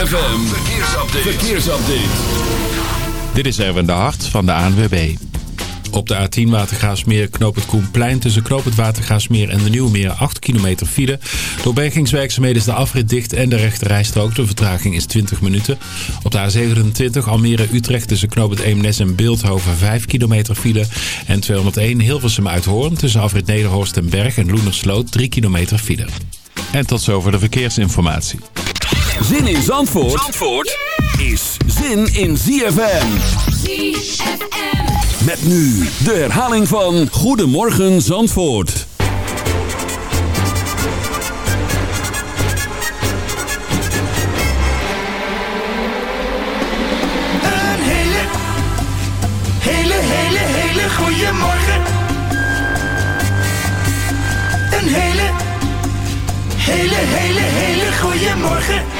ZFM, verkeersupdate. verkeersupdate. Dit is Erwin de Hart van de ANWB. Op de A10 Watergaasmeer Knoop het Koenplein tussen Knoop het Watergaasmeer en de Nieuwmeer 8 kilometer file. Door bergingswerkzaamheden is de afrit dicht en de rechte rijstrook. De vertraging is 20 minuten. Op de A27 Almere-Utrecht tussen Knoop het Eemnes en Beeldhoven 5 kilometer file. En 201 Hilversum uit Hoorn tussen afrit Nederhorst en Berg en Loenersloot 3 kilometer file. En tot zover de verkeersinformatie. Zin in Zandvoort, Zandvoort is zin in ZFM. ZFM. Met nu de herhaling van Goedemorgen Zandvoort. Een hele, hele, hele, hele goede morgen. Een hele, hele, hele, hele goede morgen.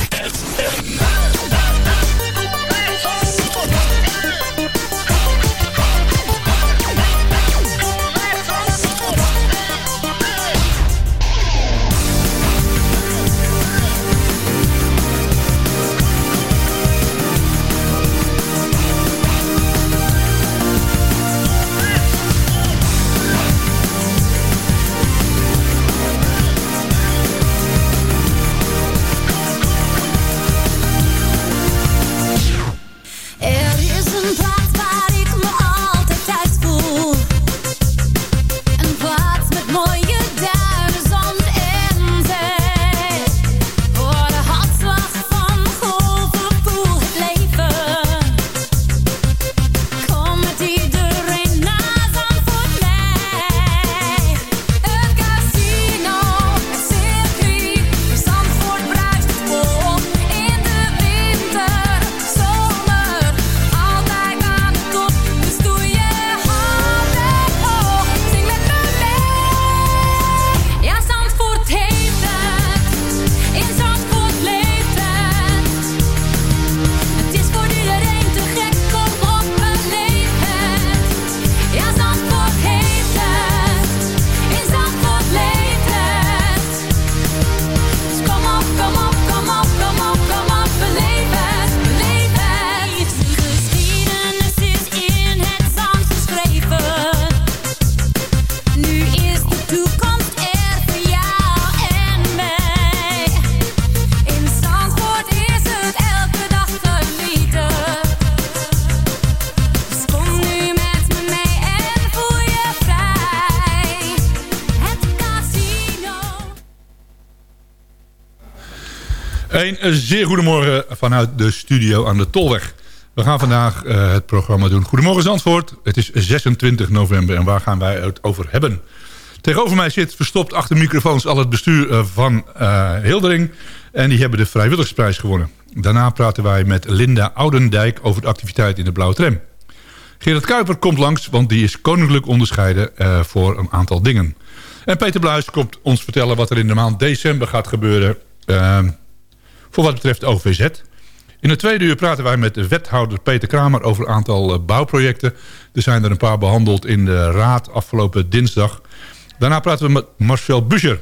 Een zeer goedemorgen vanuit de studio aan de Tolweg. We gaan vandaag eh, het programma doen. Goedemorgen Zandvoort. Het is 26 november en waar gaan wij het over hebben? Tegenover mij zit verstopt achter microfoons al het bestuur eh, van eh, Hildering. En die hebben de vrijwilligersprijs gewonnen. Daarna praten wij met Linda Oudendijk over de activiteit in de Blauwe Tram. Gerard Kuiper komt langs, want die is koninklijk onderscheiden voor een aantal dingen. En Peter Bluis komt ons vertellen wat er in de maand december gaat gebeuren... voor wat betreft OVZ. In het tweede uur praten wij met de wethouder Peter Kramer over een aantal eh, bouwprojecten. Er zijn er een paar behandeld in de raad afgelopen dinsdag. Daarna praten we met Marcel Buscher.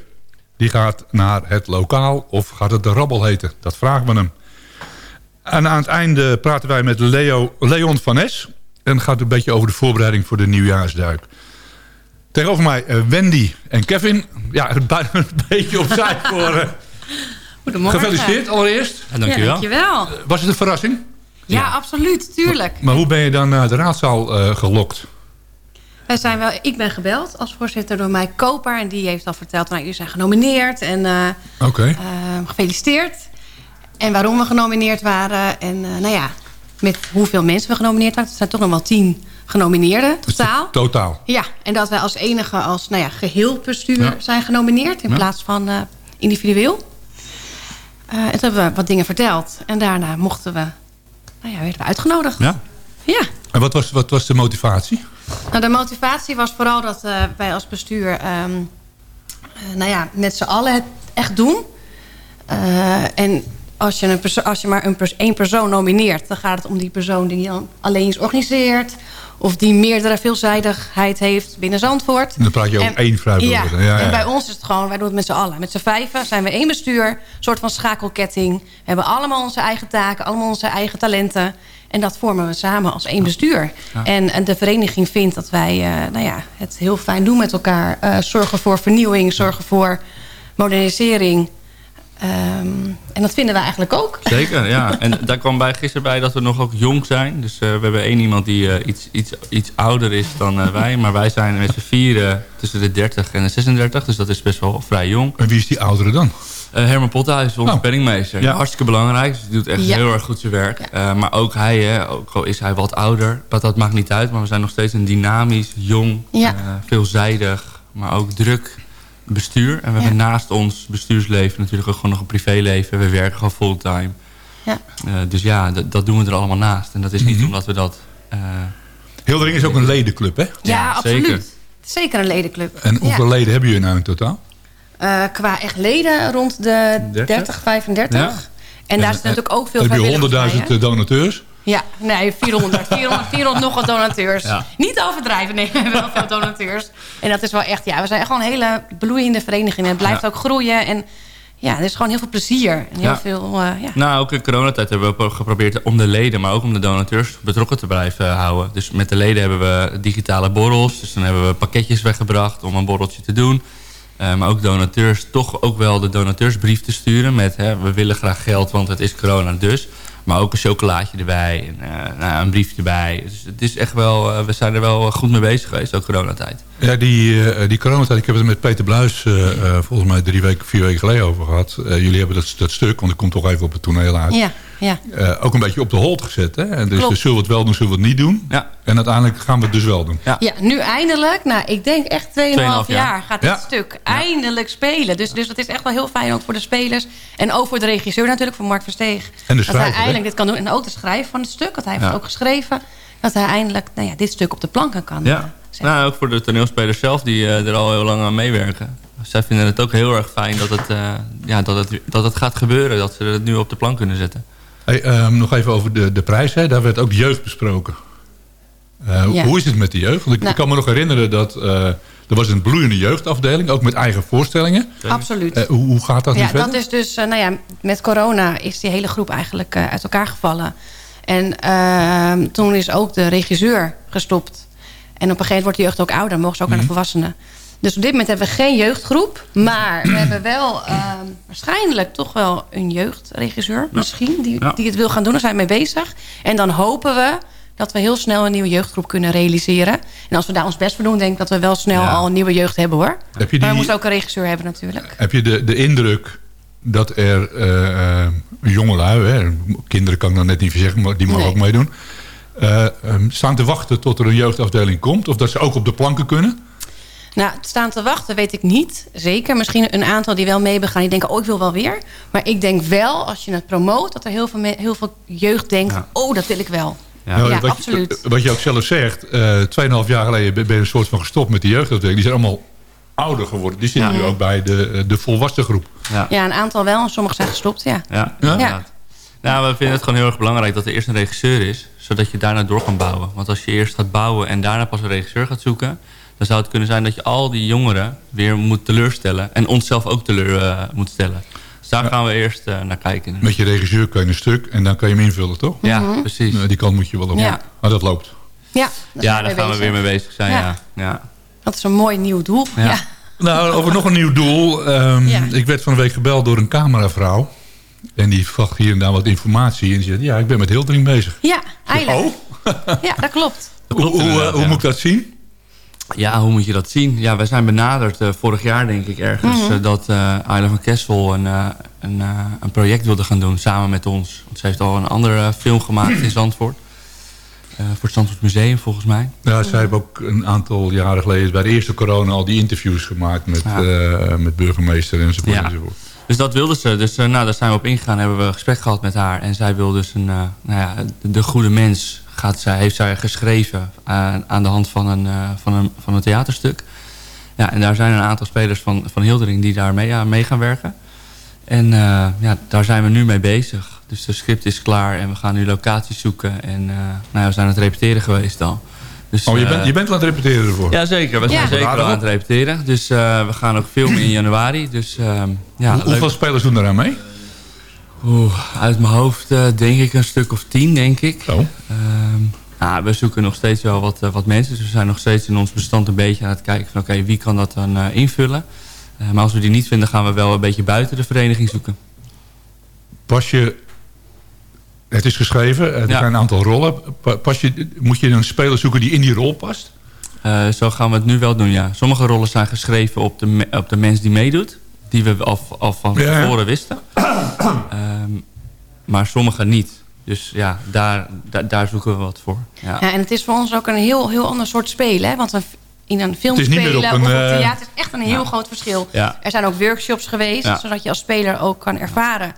Die gaat naar het lokaal of gaat het de rabbel heten? Dat vragen we hem. En aan het einde praten wij met Leo, Leon van Es. En gaat een beetje over de voorbereiding voor de nieuwjaarsduik. Tegenover mij eh, Wendy en Kevin. Ja, een beetje opzij voor... eh, Goedemorgen. Gefeliciteerd allereerst. Ja, dankjewel. Was het een verrassing? Ja, absoluut, tuurlijk. Maar hoe ben je dan naar de raadzaal eh, gelokt? Wij zijn wel, ik ben gebeld als voorzitter door mij Koper. En die heeft al verteld, nou, jullie zijn genomineerd en eh, Oké. eh, gefeliciteerd. En waarom we genomineerd waren. En eh, nou ja, met hoeveel mensen we genomineerd waren. Er zijn toch nog wel tien genomineerden totaal. Totaal. Ja, en dat wij als enige als nou ja, geheel bestuur Ja. zijn genomineerd... in Ja. plaats van eh, individueel. Eh, en toen hebben we wat dingen verteld. En daarna mochten we, nou ja, werden we uitgenodigd. Ja. Ja. En wat was, wat was de motivatie? Nou, de motivatie was vooral dat eh, wij als bestuur... ehm, eh, nou ja, met z'n allen het echt doen. En als je, een als je maar een pers één persoon nomineert... dan gaat het om die persoon die dan alleen iets organiseert... of die meerdere veelzijdigheid heeft binnen Zandvoort. En dan praat je over één vrijwilliger. Ja, Ja, ja, en bij ons is het gewoon, wij doen het met z'n allen. Met z'n vijven zijn we één bestuur, een soort van schakelketting. We hebben allemaal onze eigen taken, allemaal onze eigen talenten. En dat vormen we samen als één bestuur. En, en de vereniging vindt dat wij eh, nou ja, het heel fijn doen met elkaar. Eh, zorgen voor vernieuwing, zorgen voor modernisering. Ehm, en dat vinden wij eigenlijk ook. Zeker, ja. En daar kwam bij gisteren bij dat we nog ook jong zijn. Dus eh, we hebben één iemand die eh, iets, iets, iets ouder is dan eh, wij. Maar wij zijn met z'n vieren tussen de 30 en de 36. Dus dat is best wel vrij jong. En wie is die oudere dan? Eh, Herman Pothuis is onze Oh. penningmeester. Ja. Hartstikke belangrijk. Dus die doet echt Ja. heel erg goed zijn werk. Eh, maar ook hij, hè, ook al is hij wat ouder. Maar dat maakt niet uit. Maar we zijn nog steeds een dynamisch, jong, Ja. eh, veelzijdig. Maar ook druk bestuur. En we Ja. hebben naast ons bestuursleven natuurlijk ook gewoon nog een privéleven. We werken gewoon fulltime. Ja. Eh, dus ja, dat, dat doen we er allemaal naast. En dat is Mhm. niet omdat we dat... eh, Hildering is ook een ledenclub, hè? Ja, Ja, absoluut. zeker. Zeker een ledenclub. En hoeveel Ja. leden hebben jullie nou in totaal? Eh, qua echt leden rond de 30? 30, 35. Ja. En daar zit natuurlijk ook veel Heb je vrijwilligers bij, 100.000 hè? eh, donateurs? Ja, nee, 400. 400, 400 nog wat donateurs. Ja. Niet overdrijven, nee, we hebben wel veel donateurs. En dat is wel echt, ja, we zijn echt gewoon een hele bloeiende vereniging. En het blijft Ja. ook groeien. En ja, er is gewoon heel veel plezier. En heel Ja. veel, eh, ja. Nou, ook in coronatijd hebben we geprobeerd om de leden, maar ook om de donateurs betrokken te blijven houden. Dus met de leden hebben we digitale borrels. Dus dan hebben we pakketjes weggebracht om een borreltje te doen. Eh, maar ook donateurs, toch ook wel de donateursbrief te sturen met... Hè, we willen graag geld, want het is corona dus. Maar ook een chocolaatje erbij, en, eh, nou, een briefje erbij. Dus het is echt wel, eh, we zijn er wel goed mee bezig geweest, ook coronatijd. Ja, die, eh, die coronatijd, ik heb het met Peter Bluis eh, eh, volgens mij drie weken, vier weken geleden over gehad. Eh, jullie hebben dat, dat stuk, want ik kom toch even op het toneel uit. Ja, ja. eh, ook een beetje op de hold gezet. Hè? En dus, dus zullen we het wel doen, zullen we het niet doen. Ja. En uiteindelijk gaan we het dus wel doen. Ja. Ja, nu eindelijk, nou, ik denk echt 2,5 2,5 jaar. jaar. gaat dit Ja. stuk eindelijk spelen. Dus, dus dat is echt wel heel fijn ook voor de spelers. En ook voor de regisseur natuurlijk, voor Mark Versteeg. En de dat hij schrijver, hè? eindelijk dit kan doen. En ook de schrijver van het stuk, want hij heeft ook geschreven. Dat hij eindelijk nou ja, dit stuk op de planken kan Ja, zetten. nou, ook voor de toneelspelers zelf die eh, er al heel lang aan meewerken. Zij vinden het ook heel erg fijn dat het, eh, ja, dat het, dat het gaat gebeuren. Dat ze het nu op de plank kunnen zetten. Hey, ehm, nog even over de, de prijs. Hè? Daar werd ook jeugd besproken. Eh, Ja. Hoe is het met de jeugd? Want ik, Nou. ik kan me nog herinneren dat eh, er was een bloeiende jeugdafdeling. Ook met eigen voorstellingen. Absoluut. Eh, hoe, hoe gaat dat nu ja, verder? dat is dus, nou ja, met corona is die hele groep eigenlijk uit elkaar gevallen. En ehm, toen is ook de regisseur gestopt. En op een gegeven moment wordt de jeugd ook ouder, mogen ze ook naar de Mhm. volwassenen. Dus op dit moment hebben we geen jeugdgroep. Maar we hebben wel ehm, waarschijnlijk toch wel een jeugdregisseur. Misschien, die, Ja. die het wil gaan doen. Daar zijn we mee bezig. En dan hopen we dat we heel snel een nieuwe jeugdgroep kunnen realiseren. En als we daar ons best voor doen, denk ik dat we wel snel Ja. al een nieuwe jeugd hebben hoor. Heb je, Maar we die, moeten ook een regisseur hebben natuurlijk. heb je de, de indruk dat er eh eh, jongelui, hè, kinderen kan ik dan net niet zeggen, maar die mogen Nee. ook meedoen, ehm, staan te wachten tot er een jeugdafdeling komt? Of dat ze ook op de planken kunnen? Nou, staan te wachten weet ik niet. Zeker. Misschien een aantal die wel mee hebben gaan. Die denken, oh, ik wil wel weer. Maar ik denk wel, als je het promoot... dat er heel veel, heel veel jeugd denkt... Ja. oh, dat wil ik wel. Ja. Nou, Ja, wat, absoluut. Je, wat je ook zelf zegt, eh 2,5 jaar geleden ben je een soort van gestopt met de jeugdafdeling. Die zijn allemaal ouder geworden. Die zitten Ja. nu ook bij de, de volwassen groep. Ja. Ja, een aantal wel. En sommigen zijn gestopt, ja. Ja, Ja? inderdaad. Nou, we vinden het gewoon heel erg belangrijk dat er eerst een regisseur is. Zodat je daarna door kan bouwen. Want als je eerst gaat bouwen en daarna pas een regisseur gaat zoeken... dan zou het kunnen zijn dat je al die jongeren weer moet teleurstellen. En onszelf ook teleur eh, moet stellen. Dus daar gaan we eerst eh, naar kijken. Met je regisseur kan je een stuk en dan kan je hem invullen, toch? Ja, precies. Nou, die kant moet je wel op. Ja. Maar dat loopt. Ja, Ja, daar gaan we weer mee bezig zijn, Ja. ja. ja. Dat is een mooi nieuw doel. Ja. Ja. Nou, over nog een nieuw doel. Ehm, Ja. Ik werd van de week gebeld door een cameravrouw. En die vraagt hier en daar wat informatie. En die zegt, ja, ik ben met Hildering bezig. Ja, eigenlijk. Oh, Ja, dat klopt. hoe, hoe, eh, hoe moet ik dat zien? Ja, hoe moet je dat zien? Ja, wij zijn benaderd eh, vorig jaar, denk ik, ergens... Mhm. eh, dat eh Isla van Kessel een, eh, een, eh, een project wilde gaan doen samen met ons. Want ze heeft al een andere film gemaakt in Zandvoort. Eh, voor het Zandvoort Museum, volgens mij. Ja, zij hebben ook een aantal jaren geleden bij de eerste corona al die interviews gemaakt met, Ja. eh, met burgemeester enzovoort. Ja. enzovoort. Dus dat wilde ze. Dus eh, nou, daar zijn we op ingegaan. Hebben we een gesprek gehad met haar. En zij wil dus een, eh, nou ja, de, de goede mens gaat zij, heeft zij geschreven aan, aan de hand van een, eh, van, een, van een theaterstuk. Ja, en daar zijn een aantal spelers van, van Hildering die daar mee, aan mee gaan werken. En eh, ja, daar zijn we nu mee bezig. Dus de script is klaar en we gaan nu locaties zoeken. En eh, nou ja, we zijn aan het repeteren geweest al. Dus, Oh, je eh, bent, je bent aan het repeteren ervoor? ja, zeker. We zijn Ja. zeker aan het repeteren. Dus eh, we gaan ook filmen in januari. Dus ehm, ja, Hoe- hoeveel spelers doen eraan mee? Oeh, uit mijn hoofd eh, denk ik een stuk of tien, denk ik. Zo. Ehm, nou, we zoeken nog steeds wel wat, eh, wat mensen. Dus we zijn nog steeds in ons bestand een beetje aan het kijken van... oké, wie kan dat dan eh, invullen? Maar als we die niet vinden, gaan we wel een beetje buiten de vereniging zoeken. Pas je... Het is geschreven, er Ja. zijn een aantal rollen. Pa- Pas je, moet je een speler zoeken die in die rol past? Zo gaan we het nu wel doen, ja. Sommige rollen zijn geschreven op de, op de mens die meedoet. Die we al, al van Ja, tevoren wisten. Ehm, maar sommige niet. Dus ja, daar, daar, daar zoeken we wat voor. Ja. Ja, en het is voor ons ook een heel, heel ander soort spelen. Hè? Want een, in een film spelen op een, of op eh, theater is echt een heel Ja. groot verschil. Ja. Er zijn ook workshops geweest, Ja. zodat je als speler ook kan ervaren...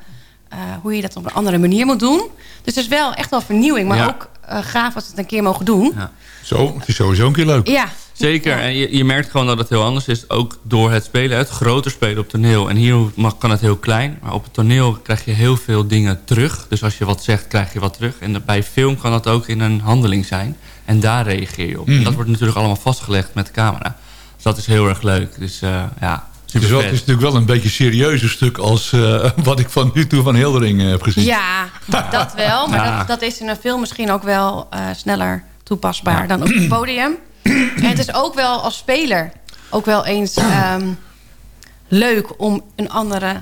eh, hoe je dat op een andere manier moet doen. Dus het is wel echt wel vernieuwing, maar Ja. ook eh, gaaf als we het een keer mogen doen. Ja. Zo, het is sowieso een keer leuk. Ja, Zeker, en je, je merkt gewoon dat het heel anders is. Ook door het spelen, het groter spelen op toneel. En hier mag, kan het heel klein. Maar op het toneel krijg je heel veel dingen terug. Dus als je wat zegt, krijg je wat terug. En bij film kan dat ook in een handeling zijn. En daar reageer je op. En dat wordt natuurlijk allemaal vastgelegd met de camera. Dus dat is heel erg leuk. Dus eh, ja, Het is, wel, het is natuurlijk wel een beetje een serieuzer stuk als eh, wat ik van nu toe van Hildering eh, heb gezien. ja dat wel. Maar Ja. dat, dat is in een film misschien ook wel eh, sneller toepasbaar dan op het podium. En het is ook wel als speler ook wel eens ehm, leuk om een andere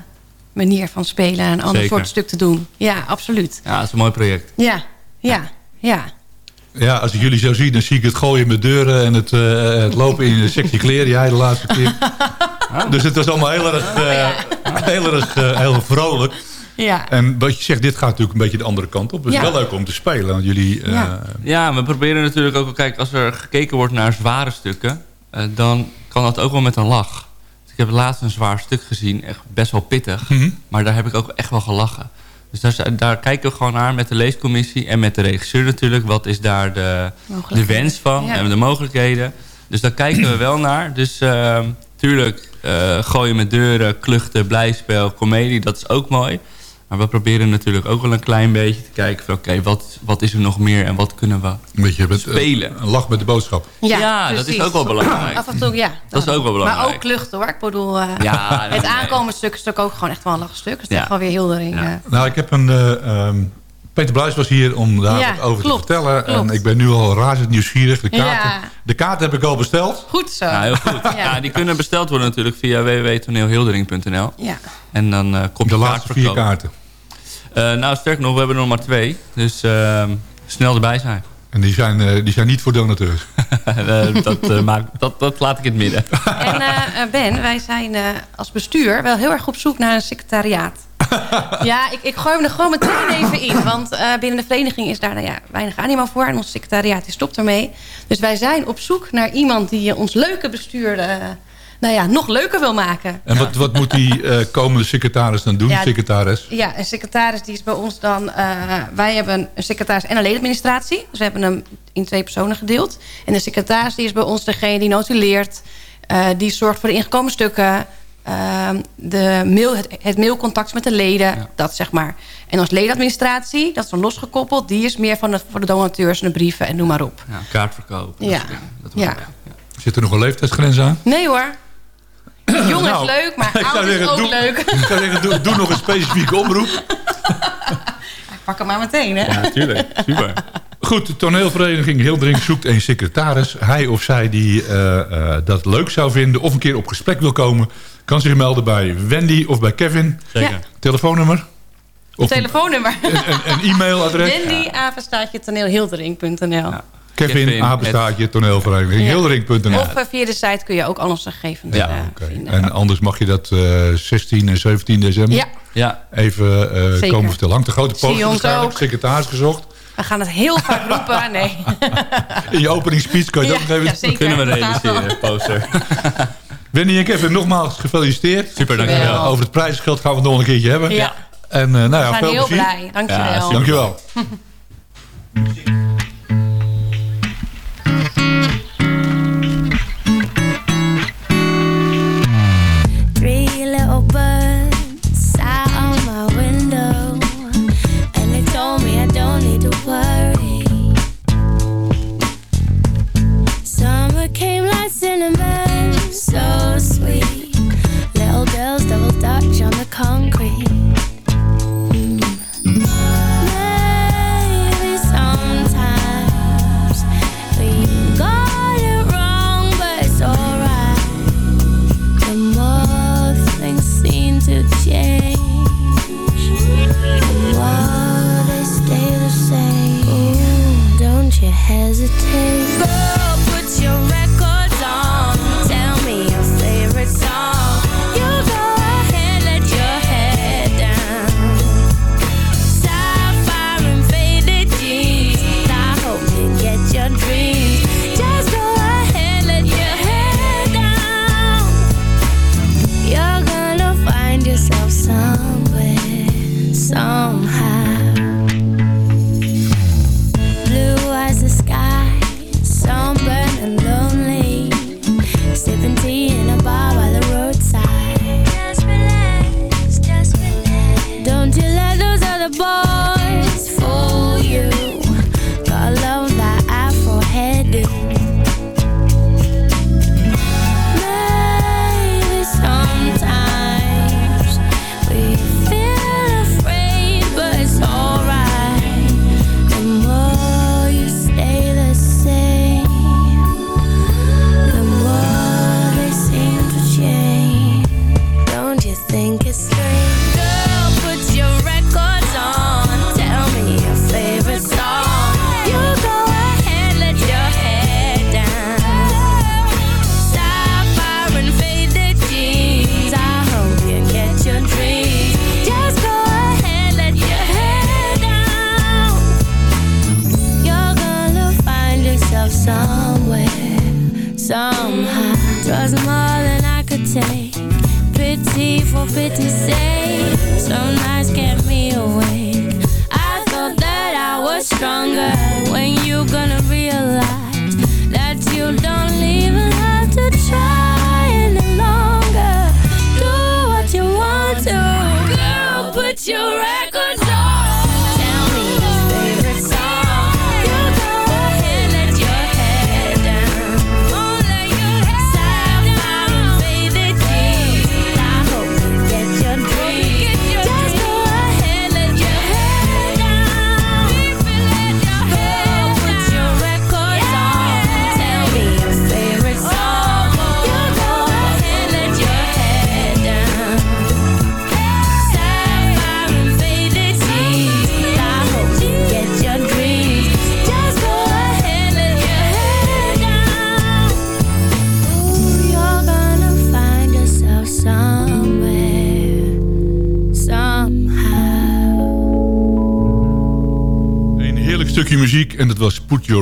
manier van spelen... en een ander Zeker. soort stuk te doen. Ja, absoluut. Ja, het is een mooi project. Ja, ja, ja. Ja, als ik jullie zo zie, dan zie ik het gooien met deuren en het, eh, het lopen in de sectie kleren. Jij de laatste keer. Dus het was allemaal heel erg, eh, heel, erg eh, heel vrolijk. Ja. En wat je zegt, dit gaat natuurlijk een beetje de andere kant op. Het is Ja. wel leuk om te spelen. Want jullie, eh, Ja. Ja, we proberen natuurlijk ook... Kijk, als er gekeken wordt naar zware stukken... eh, dan kan dat ook wel met een lach. Dus ik heb laatst een zwaar stuk gezien. Echt best wel pittig. Mhm. Maar daar heb ik ook echt wel gelachen. Dus daar, daar kijken we gewoon naar met de leescommissie... en met de regisseur natuurlijk. Wat is daar de, de wens van Ja. en de mogelijkheden. Dus daar kijken we wel naar. Dus uh, tuurlijk, eh, gooien met deuren, kluchten, blijspel, komedie... dat is ook mooi. Maar we proberen natuurlijk ook wel een klein beetje te kijken... van oké, wat, wat is er nog meer en wat kunnen we een beetje met, eh, Spelen. een lach met de boodschap. Ja, dat is ook wel belangrijk. Af en toe, ja. Dat is ook wel belangrijk. Maar ook lucht hoor. Ik bedoel, eh, Ja, het nee. aankomende stuk is natuurlijk ook gewoon echt wel een lachstuk. Dus dat Ja. is wel weer heel erin. Ja. eh. Nou, ik heb een... eh, ehm, Peter Bluis was hier om daar Ja, wat over klopt, te vertellen. klopt. En ik ben nu al razend nieuwsgierig. De kaarten, Ja. de kaarten heb ik al besteld. Goed zo. Ja, heel goed. Ja. Ja. die kunnen besteld worden natuurlijk via www.toneelhildering.nl. Ja. En dan eh komt De de laatste vier kaarten. nou, sterker nog, we hebben er nog maar twee. Dus ehm, snel erbij zijn. En die zijn, eh, die zijn niet voor donateurs. Eh, dat, eh, maakt, dat, dat laat ik in het midden. En eh, eh, Ben, wij zijn eh, als bestuur wel heel erg op zoek naar een secretariaat. ja, ik, ik gooi hem er gewoon meteen even in. Want eh, binnen de vereniging is daar nou ja, weinig animo voor. En ons secretariaat stopt ermee. Dus wij zijn op zoek naar iemand die eh, ons leuke bestuur... eh, nou ja, nog leuker wil maken. En wat, wat moet die komende secretaris dan doen? Ja, secretaris? Ja, een secretaris die is bij ons dan... wij hebben een secretaris en een ledenadministratie. Dus we hebben hem in twee personen gedeeld. En de secretaris die is bij ons degene die notuleert. die zorgt voor de ingekomen stukken. Eh, de mail, het, het mailcontact met de leden. Dat zeg maar. En ons ledenadministratie, dat is dan losgekoppeld. Die is meer van de, voor de donateurs en de brieven en noem maar op. Ja, kaartverkoop. dat Ja. Dat Ja. Zit er nog een leeftijdsgrens aan? Nee hoor. Jong Nou, is leuk, maar oud is ook doe- leuk. Ik zou zeggen, doe, doe nog een specifieke oproep. Ik pak hem maar meteen, hè? Ja, natuurlijk. Super. Goed, de toneelvereniging Hildering zoekt een secretaris. Hij of zij die eh, eh, dat leuk zou vinden of een keer op gesprek wil komen... kan zich melden bij Wendy of bij Kevin. Zeker. Ja. Telefoonnummer? Of Telefoonnummer. een, e-mailadres? Wendy, apenstaartje toneelhildering.nl. Ja. Kevin, Kevin, apenstaartje, toneelvereniging, Ja. Hildering.nl. Of eh, via de site kun je ook al onze gegevens Ja, eh, Oké. vinden. En anders mag je dat eh 16 en 17 december Ja, Ja, even eh, Zeker. komen vertellen. Hangt een grote poster waarschijnlijk, ook. secretaris gezocht. we gaan het heel vaak roepen. Nee. In je opening speech kan je dat nog even... ja, zeker. kunnen we realiseren, poster. Wendy en Kevin, nogmaals gefeliciteerd. Super, Dankjewel. dankjewel. Over het prijsgeld gaan we het nog een keertje hebben. Ja, En eh, nou we ja, zijn veel heel plezier. blij. Dankjewel. Ja. Dankjewel.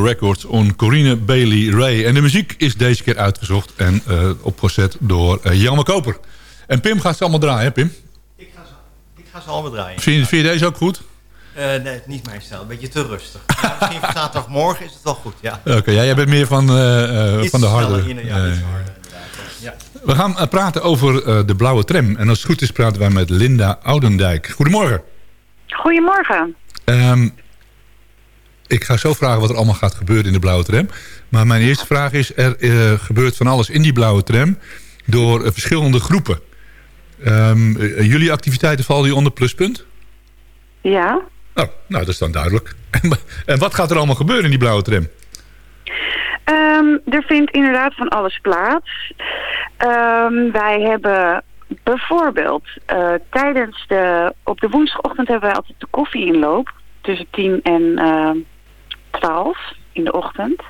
Records on Corine Bailey Ray. En de muziek is deze keer uitgezocht en eh, opgezet door uh, Jelme Koper. En Pim gaat ze allemaal draaien, hè Pim? Ik ga ze, ik ga ze allemaal draaien. Vind je, vind je deze ook goed? Eh, nee, niet mijn stijl. Een beetje te rustig. Maar misschien voor zaterdagmorgen is het wel goed, ja. Oké, ja, jij bent meer van, eh, eh, van de harde... in, ja, eh, harder. Ja. we gaan eh, praten over eh, de blauwe tram. En als het goed is praten wij met Linda Oudendijk. Goedemorgen. Goedemorgen. Ehm, ik ga zo vragen wat er allemaal gaat gebeuren in de blauwe tram. Maar mijn eerste vraag is, er eh, gebeurt van alles in die blauwe tram door eh, verschillende groepen. Ehm, eh, jullie activiteiten vallen die onder pluspunt? Ja. Oh, nou, dat is dan duidelijk. en wat gaat er allemaal gebeuren in die blauwe tram? Ehm, er vindt inderdaad van alles plaats. Ehm, wij hebben bijvoorbeeld tijdens de... Op de woensdagochtend hebben wij altijd de koffieinloop. Tussen 10 en 12 in de ochtend.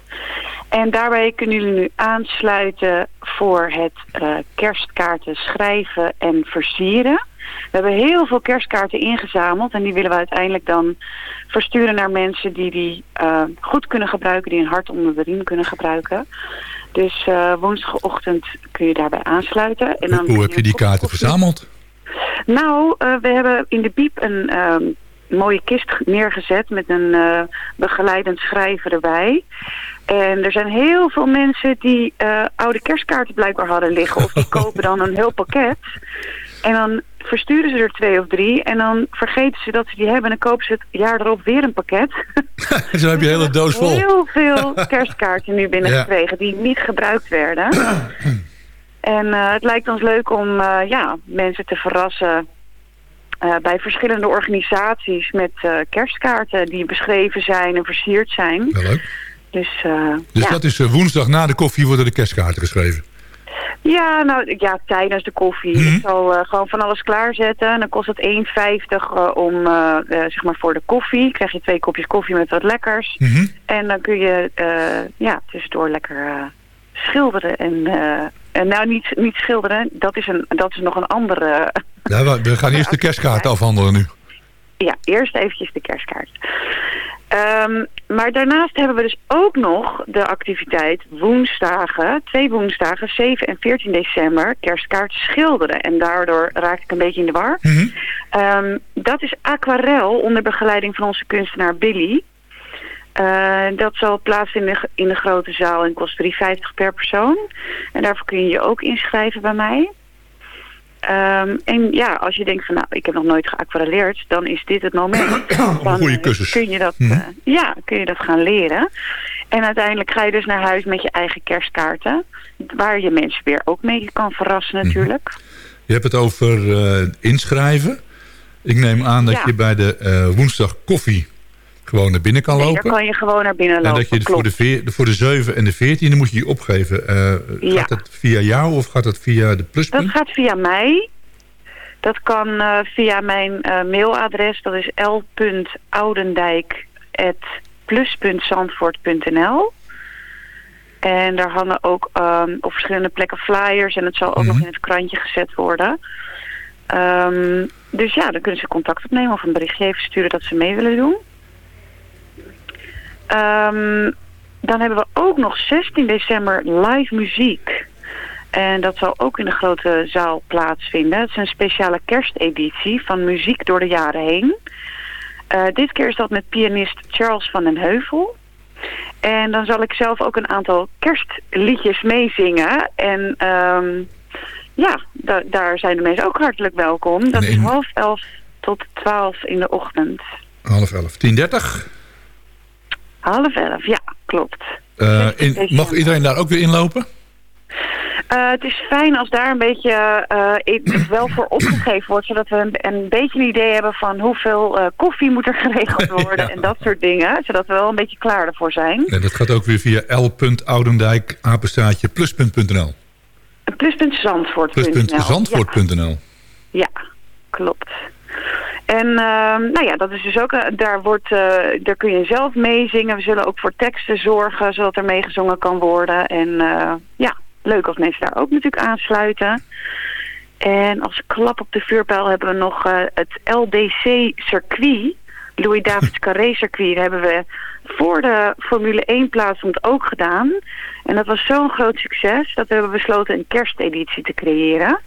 En daarbij kunnen jullie nu aansluiten voor het eh, kerstkaarten schrijven en versieren. We hebben heel veel kerstkaarten ingezameld en die willen we uiteindelijk dan versturen naar mensen die die eh, goed kunnen gebruiken, die een hart onder de riem kunnen gebruiken. Dus eh, woensdagochtend kun je daarbij aansluiten. En dan Hoe heb je die kaarten verzameld? nou, we hebben in de Biep een ehm, mooie kist neergezet met een eh, begeleidend schrijver erbij. En er zijn heel veel mensen die eh, oude kerstkaarten blijkbaar hadden liggen. Of die kopen dan een heel pakket. En dan versturen ze er twee of drie. En dan vergeten ze dat ze die hebben. En dan kopen ze het jaar erop weer een pakket. Dan heb je een hele doos vol. Heel veel kerstkaarten nu binnengekregen die niet gebruikt werden. en eh, het lijkt ons leuk om ja, mensen te verrassen eh, bij verschillende organisaties met eh, kerstkaarten die beschreven zijn en versierd zijn. Wel leuk. Dus, eh, Dus ja. dat is woensdag na de koffie worden de kerstkaarten geschreven. Ja, nou ja, tijdens de koffie. Mhm. Ik zal gewoon van alles klaarzetten. En dan kost het 1,50 eh, om, zeg maar voor de koffie. Krijg je twee kopjes koffie met wat lekkers. Mhm. En dan kun je, ja, tussendoor lekker schilderen. En, en nou, niet, niet schilderen, dat is, een, dat is nog een andere... Ja, we, gaan eerst de kerstkaarten afhandelen nu. Ja, eerst eventjes de kerstkaart. Ehm, maar daarnaast hebben we dus ook nog de activiteit woensdagen, twee woensdagen, 7 en 14 december, kerstkaart schilderen. En daardoor raak ik een beetje in de war. Mhm. Ehm, dat is aquarel onder begeleiding van onze kunstenaar Billy. Eh, dat zal plaatsvinden in de, in de grote zaal en kost 3,50 per persoon. En daarvoor kun je je ook inschrijven bij mij. Ehm, en ja, als je denkt van nou, ik heb nog nooit geaquarelleerd, dan is dit het moment. Dan, goede eh, cursus. Kun je dat, Mhm. eh, ja, kun je dat gaan leren. En uiteindelijk ga je dus naar huis met je eigen kerstkaarten. Waar je mensen weer ook mee kan verrassen Mhm. natuurlijk. Je hebt het over eh, inschrijven. Ik neem aan dat Ja. je bij de woensdag koffie gewoon naar binnen kan Nee, lopen. daar kan je gewoon naar binnen en lopen. dat je voor de, veer, voor de 7 en de 14 moet je je opgeven. Eh, Ja. Gaat het via jou of gaat het via de Dat pluspunt? gaat via mij. Dat kan eh, via mijn eh, mailadres. Dat is l.oudendijk.plus.zandvoort.nl En daar hangen ook ehm, op verschillende plekken flyers. En het zal ook Mhm. nog in het krantje gezet worden. Ehm, dus ja, dan kunnen ze contact opnemen of een berichtje even sturen dat ze mee willen doen. Ehm, dan hebben we ook nog 16 december live muziek. En dat zal ook in de grote zaal plaatsvinden. Het is een speciale kersteditie van muziek door de jaren heen. Eh, dit keer is dat met pianist Charles van den Heuvel. En dan zal ik zelf ook een aantal kerstliedjes meezingen. En ehm, ja, da- daar zijn de mensen ook hartelijk welkom. Dat is half elf tot twaalf in de ochtend. Half elf. 10.30. Half elf, ja, klopt. In, mag iedereen daar ook weer inlopen? Eh, het is fijn als daar een beetje eh, wel voor opgegeven wordt, zodat we een, een beetje een idee hebben van hoeveel koffie moet er geregeld worden en dat soort dingen, zodat we wel een beetje klaar ervoor zijn. En dat gaat ook weer via l.oudendijk, apenstaatje, pluspunt.nl. Pluspunt Zandvoort.nl. Ja, klopt. En ehm, nou ja, dat is dus ook, eh, daar, wordt, eh, daar kun je zelf meezingen. We zullen ook voor teksten zorgen, zodat er meegezongen kan worden. En eh, ja, leuk als mensen daar ook natuurlijk aansluiten. En als klap op de vuurpijl hebben we nog het LDC-circuit. Louis Davids Carré circuit. Hebben we voor de Formule 1 plaatsvond ook gedaan. En dat was zo'n groot succes dat we hebben besloten een kersteditie te creëren.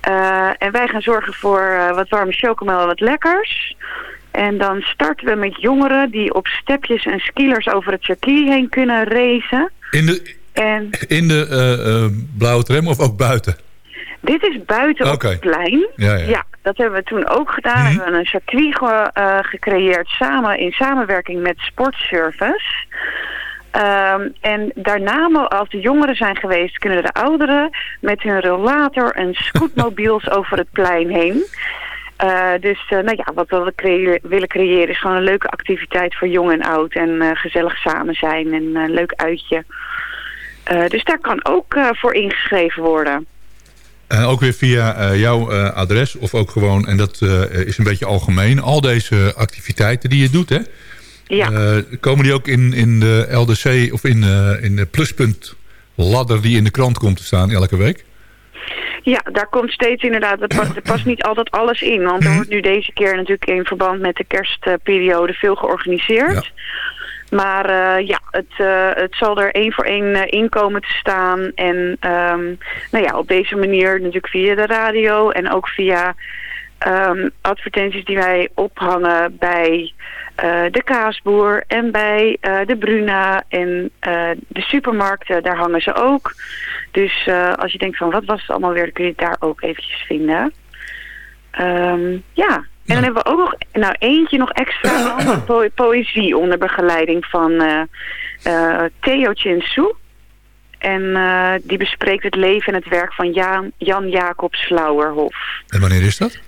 Eh, en wij gaan zorgen voor eh, wat warme chocomel en wat lekkers. En dan starten we met jongeren die op stepjes en skilers over het circuit heen kunnen racen. In de, En in de eh, blauwe tram of ook buiten? dit is buiten op het plein. Ja, ja. dat hebben we toen ook gedaan. We hebben een circuit ge- gecreëerd samen in samenwerking met Sportservice. Ehm, en daarna, als de jongeren zijn geweest, kunnen de ouderen met hun rollator en scootmobiels over het plein heen. Eh, dus eh, nou ja, wat we willen creëren is gewoon een leuke activiteit voor jong en oud. En eh, gezellig samen zijn en een leuk uitje. Dus daar kan ook voor ingeschreven worden. En ook weer via jouw adres of ook gewoon, en dat is een beetje algemeen, al deze activiteiten die je doet, hè? Ja. Eh, komen die ook in, in de LDC of in, eh, in de pluspunt ladder die in de krant komt te staan elke week? Ja, daar komt steeds inderdaad, er past, niet altijd alles in. Want er wordt nu deze keer natuurlijk in verband met de kerstperiode veel georganiseerd. Maar eh, ja, het, het zal er één voor één eh, in komen te staan. En ehm, nou ja, op deze manier natuurlijk via de radio en ook via ehm, advertenties die wij ophangen bij de kaasboer en bij eh, de Bruna en eh, de supermarkten, daar hangen ze ook. Dus eh, als je denkt van wat was het allemaal weer, dan kun je het daar ook eventjes vinden. Ehm, ja, en dan hebben we ook nog nou, eentje nog extra po poëzie onder begeleiding van eh eh, Theo Chinsu. En eh, die bespreekt het leven en het werk van Jan, Jan Jacob Slauerhof. En wanneer is dat?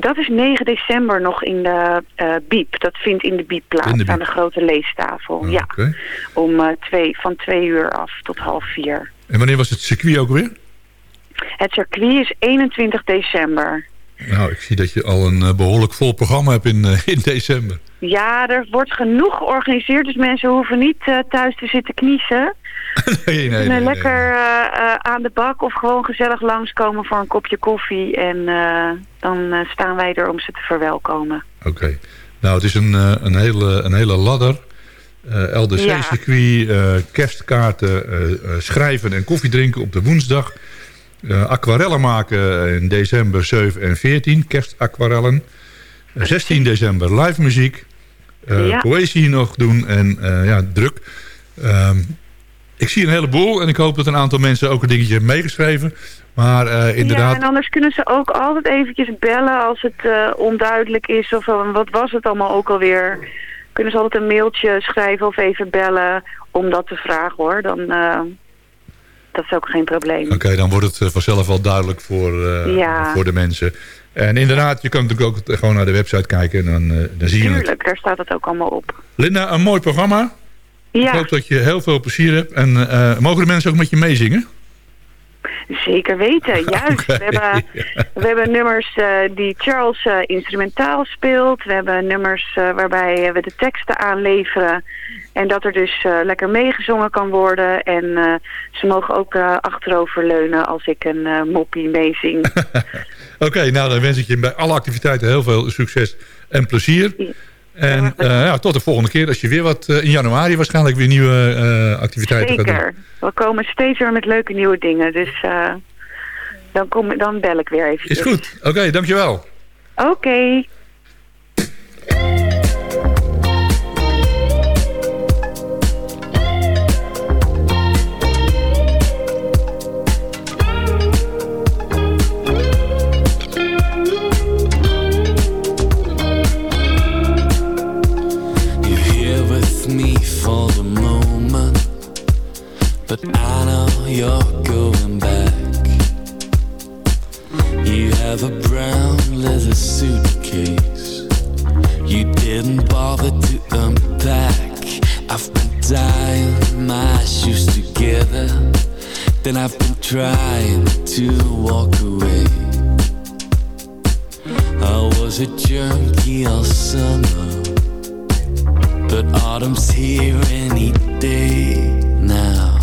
Dat is 9 december nog in de eh Biep. Dat vindt in de Biep plaats, In de Biep. aan de grote leestafel. ja, Oké. om eh, twee, van twee uur af tot half vier. En wanneer was het circuit ook weer? Het circuit is 21 december. Nou, ik zie dat je al een eh, behoorlijk vol programma hebt in, in december. Ja, er wordt genoeg georganiseerd, dus mensen hoeven niet thuis te zitten kniezen. nee, nee, lekker eh, eh, aan de bak of gewoon gezellig langskomen voor een kopje koffie. En eh, dan staan wij er om ze te verwelkomen. Oké. Nou, het is een, een, hele, een hele ladder. Eh, LDC-circuit, eh, kerstkaarten, schrijven en koffie drinken op de woensdag. Aquarellen maken in december 7 en 14, kerstaquarellen. Eh, 16 december live muziek. Ja. poëzie nog doen en ja, druk. Ehm, ik zie een heleboel en ik hoop dat een aantal mensen ook een dingetje hebben meegeschreven. Maar eh, inderdaad, Ja, en anders kunnen ze ook altijd eventjes bellen als het eh, onduidelijk is. Of eh, wat was het allemaal ook alweer. Kunnen ze altijd een mailtje schrijven of even bellen om dat te vragen hoor. Dan, dat is ook geen probleem. Oké, dan wordt het vanzelf wel duidelijk voor, Ja. voor de mensen. En inderdaad, je kan natuurlijk ook gewoon naar de website kijken en dan, dan zie je het. Tuurlijk, daar staat het ook allemaal op. Linda, een mooi programma. Ik hoop dat je heel veel plezier hebt. En eh, mogen de mensen ook met je meezingen? zeker weten. Juist. We, hebben, we hebben nummers eh, die Charles eh, instrumentaal speelt. We hebben nummers waarbij we de teksten aanleveren. En dat er dus lekker meegezongen kan worden. En ze mogen ook eh, achteroverleunen als ik een moppie meezing. Oké, nou dan wens ik je bij alle activiteiten heel veel succes en plezier. En eh, ja, tot de volgende keer als je weer wat eh, in januari waarschijnlijk weer nieuwe eh, activiteiten gaat doen. Zeker. We komen steeds weer met leuke nieuwe dingen. Dus dan, kom, dan bel ik weer even. Is goed. Oké, dankjewel. Oké. But I know you're going back. You have a brown leather suitcase. You didn't bother to unpack. I've been tying my shoes together. Then I've been trying to walk away. I was a junkie all summer. But autumn's here any day now.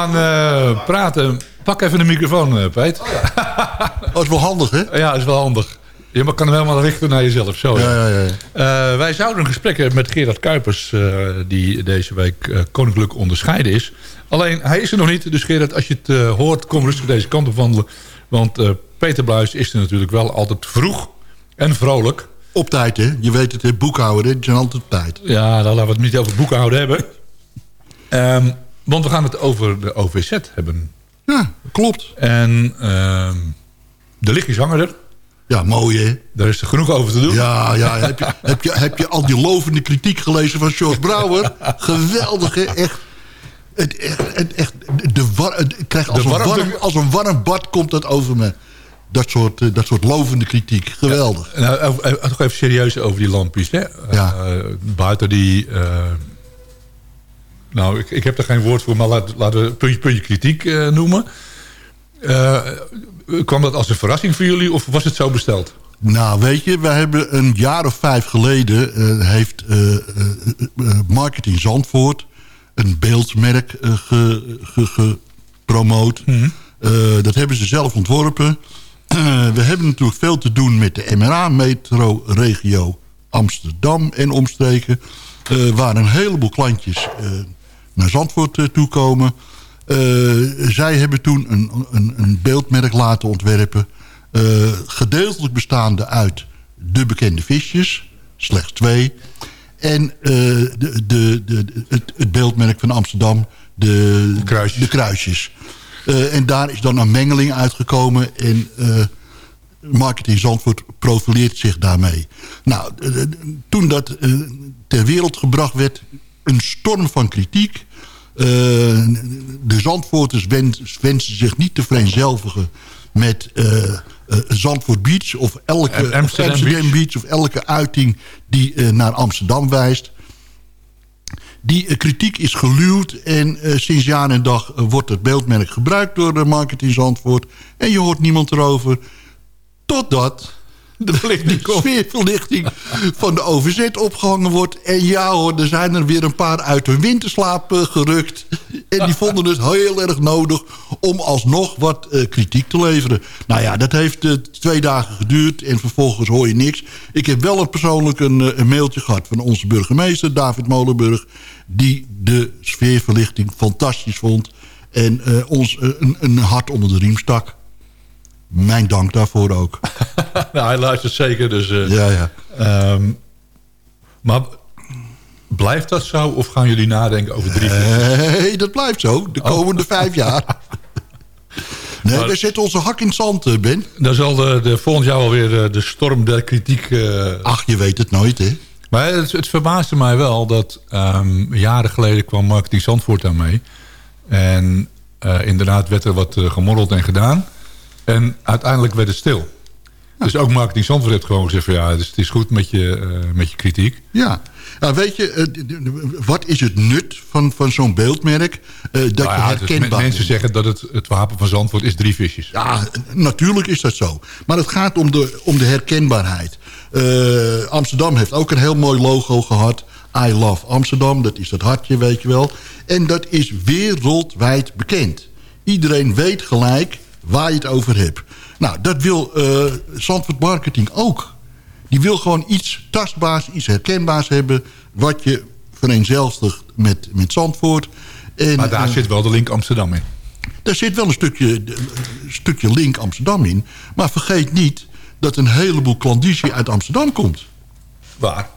Gaan eh, praten. Pak even de microfoon, eh Peet. Dat is wel handig, hè? Ja, dat is wel handig. Je kan hem helemaal richten naar jezelf. Zo, Ja, ja, ja. Eh, wij zouden een gesprek hebben met Gerard Kuipers... die deze week koninklijk onderscheiden is. Alleen, hij is er nog niet. Dus Gerard, als je het hoort, kom rustig deze kant op wandelen. Want Peter Bluis is er natuurlijk wel altijd vroeg en vrolijk. Op tijd, hè? Je weet het, hè? boekhouden, die zijn altijd op tijd. Ja, dan laten we het niet over boekhouden hebben. Ehm, want we gaan het over de OVZ hebben. Ja, klopt. En ehm, de lichtjes hangen er. Ja, mooi, hè? Daar is er genoeg over te doen. Ja, ja. Heb je, heb je, heb je al die lovende kritiek gelezen van George Brouwer? Geweldig, hè? Echt. Het, echt, echt de war, het, als, warm, als een warm bad komt dat over me. Dat soort, eh, dat soort lovende kritiek. Geweldig. Nou, over- even- toch even serieus over die lampjes. Hè? Ja. Eh, buiten die... eh, nou, ik, ik heb er geen woord voor, maar laat- laten we puntje, puntje kritiek eh, noemen. Eh, kwam dat als een verrassing voor jullie of was het zo besteld? Nou, weet je, we hebben een jaar of vijf geleden... eh, heeft Marketing Zandvoort een beeldmerk ge- ge- gepromoot. Eh, dat hebben ze zelf ontworpen. We hebben natuurlijk veel te doen met de MRA-metro-regio Amsterdam en omstreken... waar een heleboel klantjes naar Zandvoort eh, toe komen. Eh, zij hebben toen een, een, een beeldmerk laten ontwerpen... eh, gedeeltelijk bestaande uit de bekende visjes, slechts twee... en de, de, de, het, het beeldmerk van Amsterdam, de, de kruisjes. Eh, en daar is dan een mengeling uitgekomen... en Marketing Zandvoort profileert zich daarmee. Nou, toen dat ter wereld gebracht werd... een storm van kritiek. Eh, de Zandvoorters wens- wensen zich niet te vereenzelvigen... met eh, eh, Zandvoort Beach of elke Amsterdam Amsterdam Beach. Beach... of elke uiting die naar Amsterdam wijst. Die kritiek is geluwd en sinds jaar en dag wordt het beeldmerk gebruikt door de Marketing Zandvoort. En je hoort niemand erover. Totdat de sfeerverlichting van de OVZ opgehangen wordt. En ja hoor, er zijn er weer een paar uit hun winterslaap eh, gerukt. En die vonden het heel erg nodig om alsnog wat eh, kritiek te leveren. Nou ja, dat heeft eh, twee dagen geduurd en vervolgens hoor je niks. Ik heb wel een persoonlijk een, een mailtje gehad van onze burgemeester David Molenburg... die de sfeerverlichting fantastisch vond en ons een, een hart onder de riem stak. Mijn dank daarvoor ook. nou, hij luistert zeker, dus... eh, Ja, ja. ehm, maar blijft dat zo of gaan jullie nadenken over drie Nee, dat blijft zo. De komende vijf jaar. Nee, Maar- wij zetten onze hak in het zand, eh, Ben. Dan zal de, de volgend jaar alweer eh, de storm der kritiek... Ach, je weet het nooit, hè? Maar het, het verbaasde mij wel dat ehm, jaren geleden kwam Marketing Zandvoort daarmee. En eh, inderdaad werd er wat gemorreld en gedaan. En uiteindelijk werd het stil. Dus ook Marketing Zandvoort heeft gewoon gezegd van ja, het is, het is goed met je, eh, met je kritiek. Ja. Nou, weet je, eh, wat is het nut van, van zo'n beeldmerk? Eh, dat Nou je ja, dus herkenbaar men- mensen zeggen dat het, het wapen van Zandvoort is drie visjes. Ja, natuurlijk is dat zo. Maar het gaat om de, om de herkenbaarheid. Amsterdam heeft ook een heel mooi logo gehad. I love Amsterdam, dat is dat hartje, weet je wel. En dat is wereldwijd bekend. Iedereen weet gelijk waar je het over hebt. Nou, dat wil eh Zandvoort Marketing ook. Die wil gewoon iets tastbaars, iets herkenbaars hebben... wat je vereenzelvigt met, met Zandvoort. En, Maar daar eh, zit wel de link Amsterdam in. daar zit wel een stukje, een stukje link Amsterdam in. Maar vergeet niet dat een heleboel klandizie uit Amsterdam komt. Waar?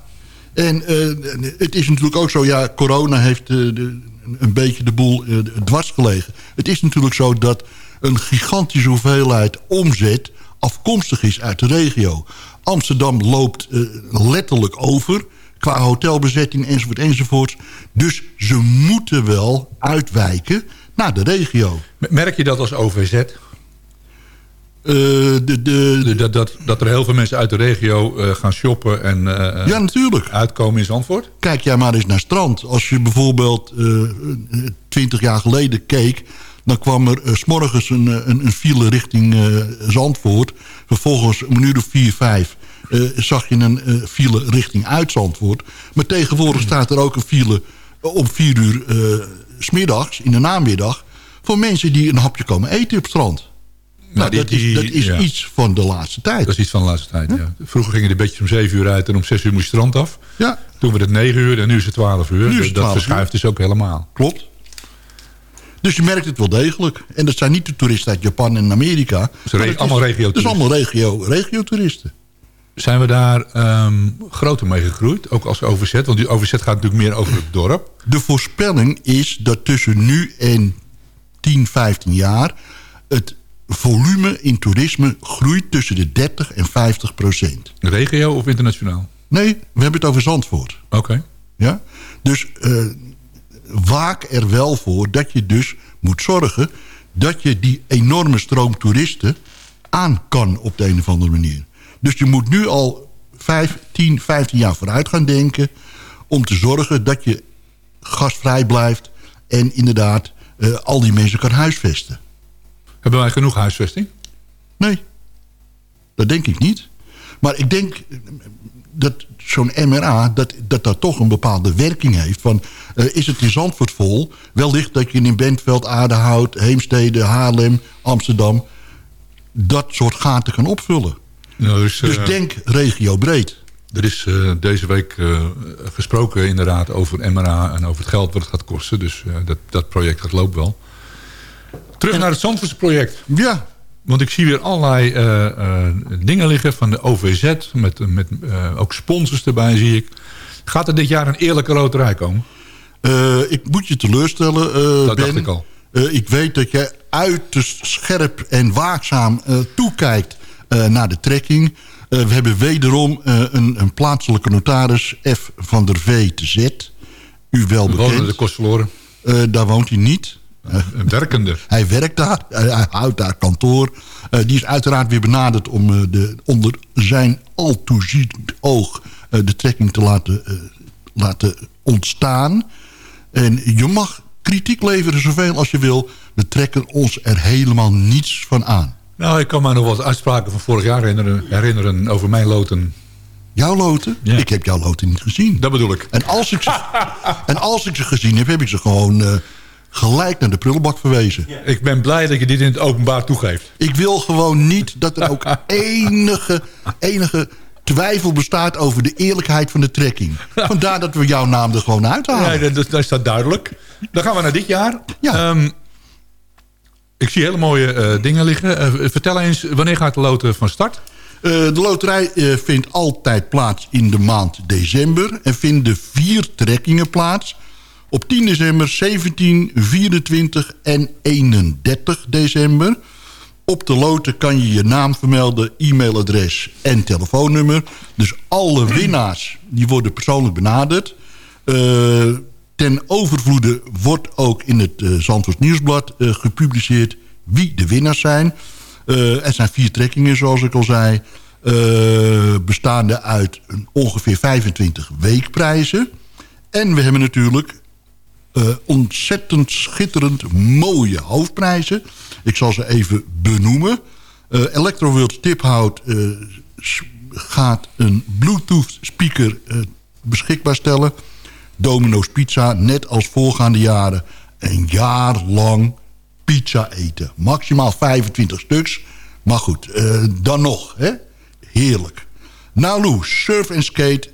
En eh, het is natuurlijk ook zo... ja, corona heeft de, een beetje de boel eh, dwars gelegen. Het is natuurlijk zo dat een gigantische hoeveelheid omzet... afkomstig is uit de regio. Amsterdam loopt eh, letterlijk over... qua hotelbezetting enzovoort enzovoort. Dus ze moeten wel uitwijken naar de regio. Merk je dat als OVZ? Eh, de, de, dat, dat, dat er heel veel mensen uit de regio eh, gaan shoppen en Ja, natuurlijk. uitkomen in Zandvoort? Kijk jij maar eens naar strand. Als je bijvoorbeeld twintig jaar geleden keek... dan kwam er eh, s s'morgens een, eh, een, een file richting eh, Zandvoort. Vervolgens een minuut of vier, vijf... zag je een file richting uit Zandvoort. Maar tegenwoordig staat er ook een file om vier uur smiddags, in de namiddag... voor mensen die een hapje komen eten op strand. Nou, die- dat is, dat is ja. iets van de laatste tijd. Dat is iets van de laatste tijd, ja. Vroeger gingen de bedjes om 7 uur uit en om 6 uur moest je strand af. Ja. Toen werd het 9 uur en nu is het 12 uur. Nu is het dat 12 uur. verschuift dus ook helemaal. Klopt. Dus je merkt het wel degelijk. En dat zijn niet de toeristen uit Japan en Amerika. maar het allemaal regio-toeristen. Het is allemaal regio, regio-toeristen. Zijn we daar ehm, groter mee gegroeid? Ook als overzet? Want die overzet gaat natuurlijk meer over het dorp. De voorspelling is dat tussen nu en 10, 15 jaar... het volume in toerisme groeit tussen de 30 en 50 procent. Regio of internationaal? Nee, we hebben het over Zandvoort. Oké. Ja? Dus eh, waak er wel voor dat je dus moet zorgen... dat je die enorme stroom toeristen aan kan op de een of andere manier. Dus je moet nu al 5, 10, 15 jaar vooruit gaan denken... om te zorgen dat je gastvrij blijft... en inderdaad eh, al die mensen kan huisvesten. Hebben wij genoeg huisvesting? Nee, dat denk ik niet. Maar ik denk dat zo'n MRA, dat, dat dat toch een bepaalde werking heeft. Van, eh, is het in Zandvoort vol? Wellicht dat je in Bentveld, Aardehout, Heemstede, Haarlem, Amsterdam... dat soort gaten kan opvullen. Nou, dus, Dus denk regio breed. Er is eh, deze week gesproken inderdaad over MRA en over het geld wat het gaat kosten. Dus dat, dat project dat loopt wel. Terug naar het Zandvoortse project. Ja. Want ik zie weer allerlei eh, eh, dingen liggen van de OVZ. Met, met eh, ook sponsors erbij zie ik. Gaat er dit jaar een eerlijke loterij komen? Ik moet je teleurstellen, Dat Ben. dacht ik al. Ik weet dat jij uiterst scherp en waakzaam toekijkt naar de trekking. We hebben wederom een, een plaatselijke notaris, F. van der V. te Z. U wel We wonen bekend. de daar woont hij niet. Een werkende. Hij werkt daar, hij, houdt daar kantoor. Eh, die is uiteraard weer benaderd om eh, de, onder zijn al toeziend oog... eh, de trekking te laten, laten ontstaan. En je mag kritiek leveren zoveel als je wil. We trekken ons er helemaal niets van aan. Nou, ik kan me nog wat uitspraken van vorig jaar herinneren, herinneren over mijn loten. Jouw loten? Ik heb jouw loten niet gezien. Dat bedoel ik. En als ik ze, en als ik ze gezien heb, heb ik ze gewoon gelijk naar de prullenbak verwezen. Ik ben blij dat je dit in het openbaar toegeeft. Ik wil gewoon niet dat er ook enige, enige twijfel bestaat over de eerlijkheid van de trekking. Vandaar dat we jouw naam er gewoon uithalen. Ja, dat, dat is dat duidelijk. Dan gaan we naar dit jaar. Ehm, ik zie hele mooie eh, dingen liggen. Eh, vertel eens, wanneer gaat de loten van start? Eh, de loterij vindt altijd plaats in de maand december. Er vinden vier trekkingen plaats. Op 10 december, 17, 24 en 31 december. Op de loten kan je je naam vermelden, e-mailadres en telefoonnummer. Dus alle winnaars die worden persoonlijk benaderd. Eh, ten overvloede wordt ook in het uh, Zandvoort Nieuwsblad eh, gepubliceerd wie de winnaars zijn. Er zijn vier trekkingen, zoals ik al zei. bestaande uit ongeveer 25 weekprijzen. En we hebben natuurlijk eh, ontzettend schitterend mooie hoofdprijzen. Ik zal ze even benoemen. Eh Electro World Stiphout eh, s- gaat een Bluetooth speaker beschikbaar stellen. Domino's Pizza, net als voorgaande jaren, een jaar lang pizza eten. Maximaal 25 stuks. Maar goed, dan nog. Hè? Heerlijk. Nalu Surf Skate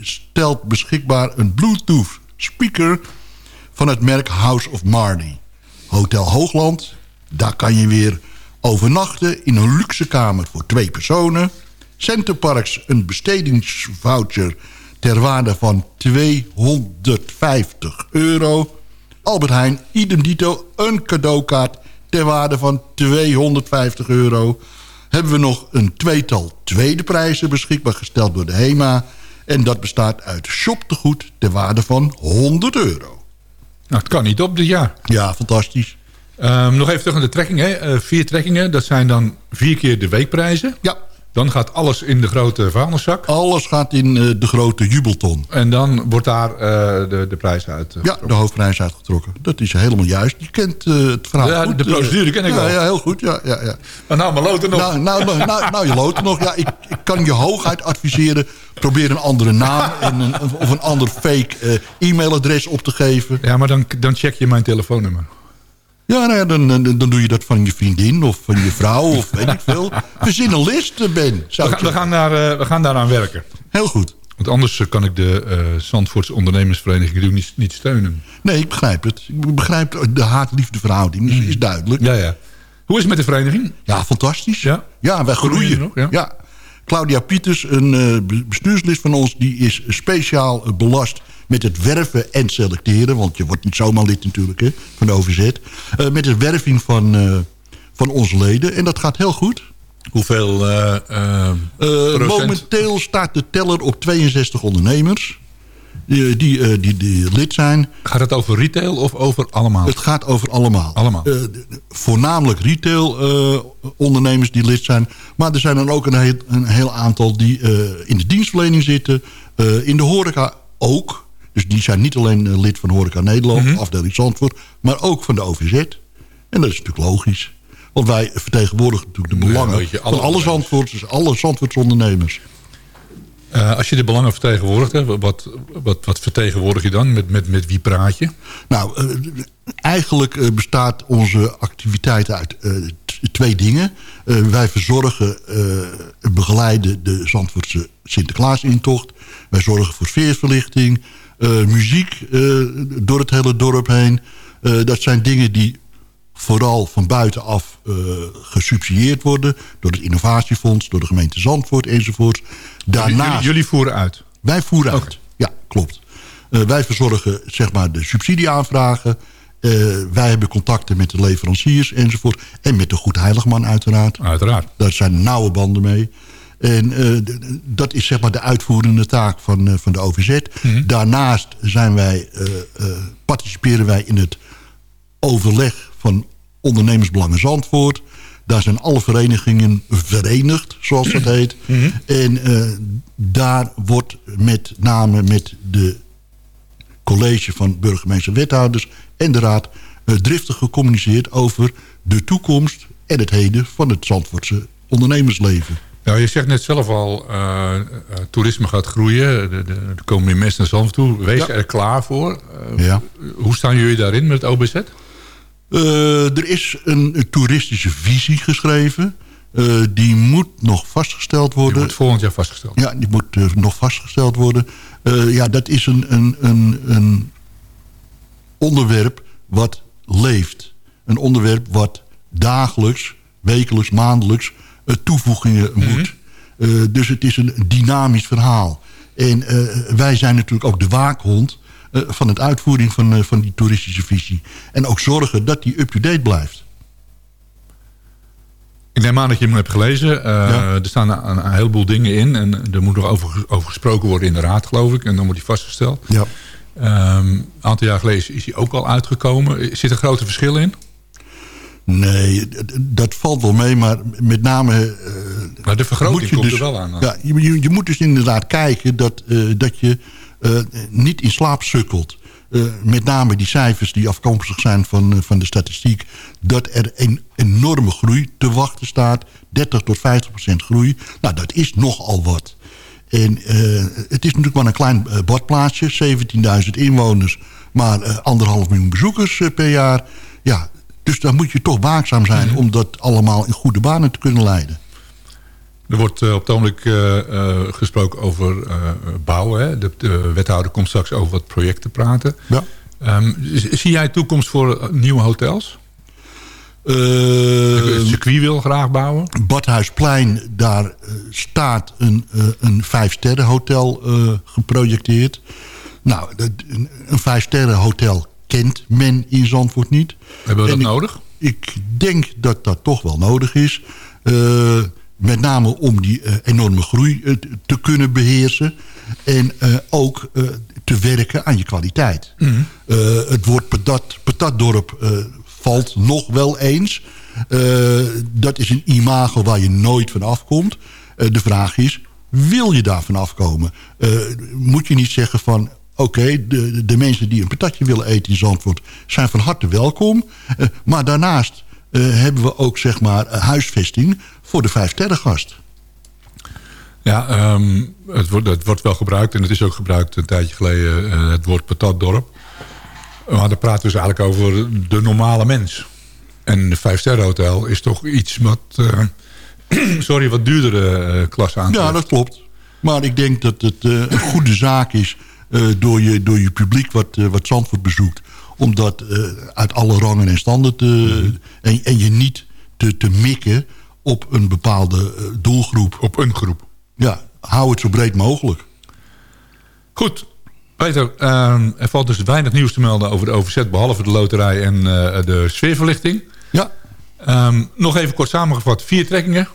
stelt beschikbaar een Bluetooth speaker van het merk House of Marley. Hotel Hoogland, daar kan je weer overnachten in een luxe kamer voor twee personen. Centerparks een bestedingsvoucher ter waarde van 250 euro. Albert Heijn, idem dito, een cadeaukaart ter waarde van 250 euro. Hebben we nog een tweetal tweede prijzen beschikbaar gesteld door de HEMA. En dat bestaat uit shoptegoed ter waarde van 100 euro. Nou, het kan niet op dit jaar. Ja, fantastisch. Ehm, nog even terug naar de trekking. Hè. Eh, vier trekkingen, dat zijn dan vier keer de weekprijzen. Ja. Dan gaat alles in de grote vuilniszak. Alles gaat in eh, de grote jubelton. En dan wordt daar eh, de, de prijs uit. eh, Ja, de hoofdprijs uitgetrokken. Dat is helemaal juist. Je kent het verhaal Ja, goed. de procedure ken ik ja, wel. Ja, heel goed. Ja, ja, ja. Maar nou, maar loten nog. Nou, nou, nou, nou, nou, je loten nog. Ja, ik, ik kan je hooguit adviseren... probeer een andere naam en een, of een ander fake e-mailadres op te geven. Ja, maar dan, dan check je mijn telefoonnummer. Ja, nou ja, dan, dan, dan doe je dat van je vriendin of van je vrouw of weet ik veel. Verzin een list, eh, Ben. We Zou gaan, we, zeggen. gaan daar, eh, we gaan daaraan werken. Heel goed. Want anders eh, kan ik de eh Zandvoortse ondernemersvereniging niet, niet steunen. Nee, ik begrijp het. Ik begrijp de haat-liefde verhouding. Is, is duidelijk. Ja, ja. Hoe is het met de vereniging? Ja, fantastisch. Ja, Ja, wij Groeien ja? Claudia Pieters, een eh, be- bestuurslid van ons... die is speciaal eh, belast met het werven en selecteren. Want je wordt niet zomaar lid natuurlijk hè, van de OVZ. Eh, met de werving van, eh, van onze leden. En dat gaat heel goed. Hoeveel eh, momenteel staat de teller op 62 ondernemers... Die, die, die, die lid zijn. Gaat het over retail of over allemaal? Het gaat over allemaal. Allemaal. Voornamelijk retail ondernemers die lid zijn. Maar er zijn dan ook een heel, een heel aantal die in de dienstverlening zitten. in de horeca ook. Dus die zijn niet alleen eh, lid van Horeca Nederland, Mhm. afdeling Zandvoort. Maar ook van de OVZ. En dat is natuurlijk logisch. Want wij vertegenwoordigen natuurlijk de belangen alle van alle. Zandvoorters, alle Zandvoortse ondernemers. Eh, als je de belangen vertegenwoordigt, hè, wat, wat, wat vertegenwoordig je dan? Met, met, met wie praat je? Nou, eh, eigenlijk bestaat onze activiteit uit twee dingen. Wij verzorgen, eh, begeleiden de Zandvoortse Sinterklaasintocht. Wij zorgen voor sfeerverlichting, muziek eh, door het hele dorp heen. Eh, dat zijn dingen die vooral van buitenaf eh, gesubsidieerd worden... door het innovatiefonds, door de gemeente Zandvoort enzovoort. Daarnaast... Jullie, jullie voeren uit. Wij voeren uit. Ja, klopt. Eh, wij verzorgen zeg maar, de subsidieaanvragen. Eh, wij hebben contacten met de leveranciers enzovoort. En met de Goed Heiligman uiteraard. Uiteraard. Daar zijn nauwe banden mee. En eh, dat is zeg maar de uitvoerende taak van, eh, van de OVZ. Daarnaast zijn wij, eh, participeren wij in het overleg van ondernemersbelangen Zandvoort. Daar zijn alle verenigingen verenigd, zoals dat heet. En eh, daar wordt met name met de college van burgemeester wethouders en de raad driftig gecommuniceerd over de toekomst en het heden van het Zandvoortse ondernemersleven. Nou, je zegt net zelf al, eh, eh, toerisme gaat groeien. De- de- Er komen meer mensen naar Zandvoort toe. Wees Ja. er klaar voor. Eh, Ja. Hoe staan jullie daarin met het OBZ? Er is een, toeristische visie geschreven. Die moet nog vastgesteld worden. Die wordt volgend jaar vastgesteld. Ja, die moet nog vastgesteld worden. Ja, dat is een, een, een, een onderwerp wat leeft. Een onderwerp wat dagelijks, wekelijks, maandelijks toevoegingen moet. Eh, dus het is een dynamisch verhaal. En eh, wij zijn natuurlijk ook de waakhond eh, van het uitvoering van, eh, van die toeristische visie. En ook zorgen dat die up-to-date blijft. Ik neem aan dat je hem hebt gelezen. Eh, Ja. Er staan een, een heleboel dingen in. En er moet nog over, over gesproken worden in de raad, geloof ik. En dan wordt hij vastgesteld. Ja. Ehm, een aantal jaar geleden is hij ook al uitgekomen. Zit er grote verschillen in? Nee, dat valt wel mee, maar met name... eh, Maar de vergroting moet je komt dus- er wel aan. Ja, je, je, moet dus inderdaad kijken dat, eh, dat je eh, niet in slaap sukkelt. Met name die cijfers die afkomstig zijn van, van de statistiek... dat er een enorme groei te wachten staat. 30 tot 50 procent groei. Nou, dat is nogal wat. En het is natuurlijk maar een klein badplaatsje. 17.000 inwoners, maar anderhalf miljoen bezoekers per jaar. Ja, dus daar moet je toch waakzaam zijn... om dat allemaal in goede banen te kunnen leiden. Er wordt eh, op het ogenblik eh, eh, gesproken over bouwen. Hè? De, de wethouder komt straks over wat projecten praten. Ja. Ehm, zie jij toekomst voor nieuwe hotels? Het circuit wil graag bouwen. Badhuisplein, daar staat een, eh, een vijfsterren hotel eh, geprojecteerd. Nou, een, een vijfsterren hotel kent men in Zandvoort niet. Hebben we En dat ik- nodig? Ik denk dat dat toch wel nodig is. Eh, met name om die eh, enorme groei eh, te- kunnen beheersen. En ook te werken aan je kwaliteit. Mhm. Het woord patat, patatdorp valt nog wel eens. Dat is een imago waar je nooit van afkomt. De vraag is, wil je daar van afkomen? Moet je niet zeggen van... Oké, de, de mensen die een patatje willen eten in Zandvoort... zijn van harte welkom. Eh, maar daarnaast eh, hebben we ook zeg maar huisvesting... voor de vijfsterrengast. Ja, ehm, het, wordt, het wordt wel gebruikt. En het is ook gebruikt een tijdje geleden. eh, het woord patatdorp. Maar daar praten we dus eigenlijk over de normale mens. En een vijfsterrenhotel is toch iets wat... sorry, wat duurdere klasse aan. Ja, dat klopt. Maar ik denk dat het een goede zaak is door, je, door je publiek wat, eh, wat Zandvoort bezoekt. Om dat eh, uit alle rangen en standen te... Mhm. en, en je niet te, te mikken op een bepaalde eh, doelgroep. Op een groep. Ja, hou het zo breed mogelijk. Goed. Peter, ehm, er valt dus weinig nieuws te melden over de OVZ... behalve de loterij en eh, de sfeerverlichting. Ja. Ehm, nog even kort samengevat. Vier trekkingen.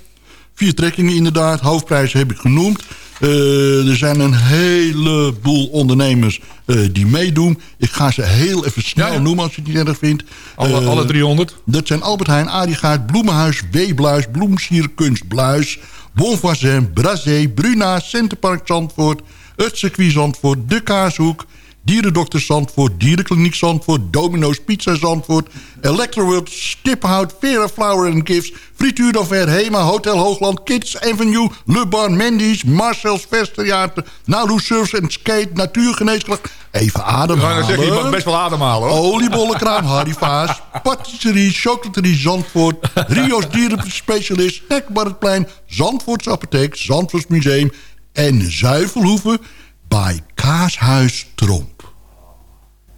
Vier trekkingen inderdaad. Hoofdprijzen heb ik genoemd. Eh, er zijn een heleboel ondernemers eh, die meedoen. Ik ga ze heel even snel noemen als je het niet erg vindt. Alle, Eh, alle 300. Dat zijn Albert Heijn, Adigaard, Bloemenhuis, Weebluis, Bloemsierkunst, Bluis... Bonvoisin, Brazé, Bruna, Centerpark Zandvoort... Het circuit Zandvoort, De Kaashoek... Dierendokter Zandvoort, Dierenkliniek Zandvoort... Domino's Pizza Zandvoort... Electroworld, Stiphout, Vera Flower and Gifts... Frituur d'Anver, Hema, Hotel Hoogland... Kids Avenue, Le Bar, Mendy's... Marcel's Festtheater... Nauru Surfs Skate, Natuurgeneeskracht... Even ademhalen. nou zeggen, je mag best wel ademhalen hoor. Oliebollenkraam Harry Vaas. Patisserie, chocolaterie Zandvoort. Rio's dierenspecialist. Snackbar het Plein. Zandvoorts apotheek. Zandvoorts museum. En Zuivelhoeven bij Kaashuis Tromp.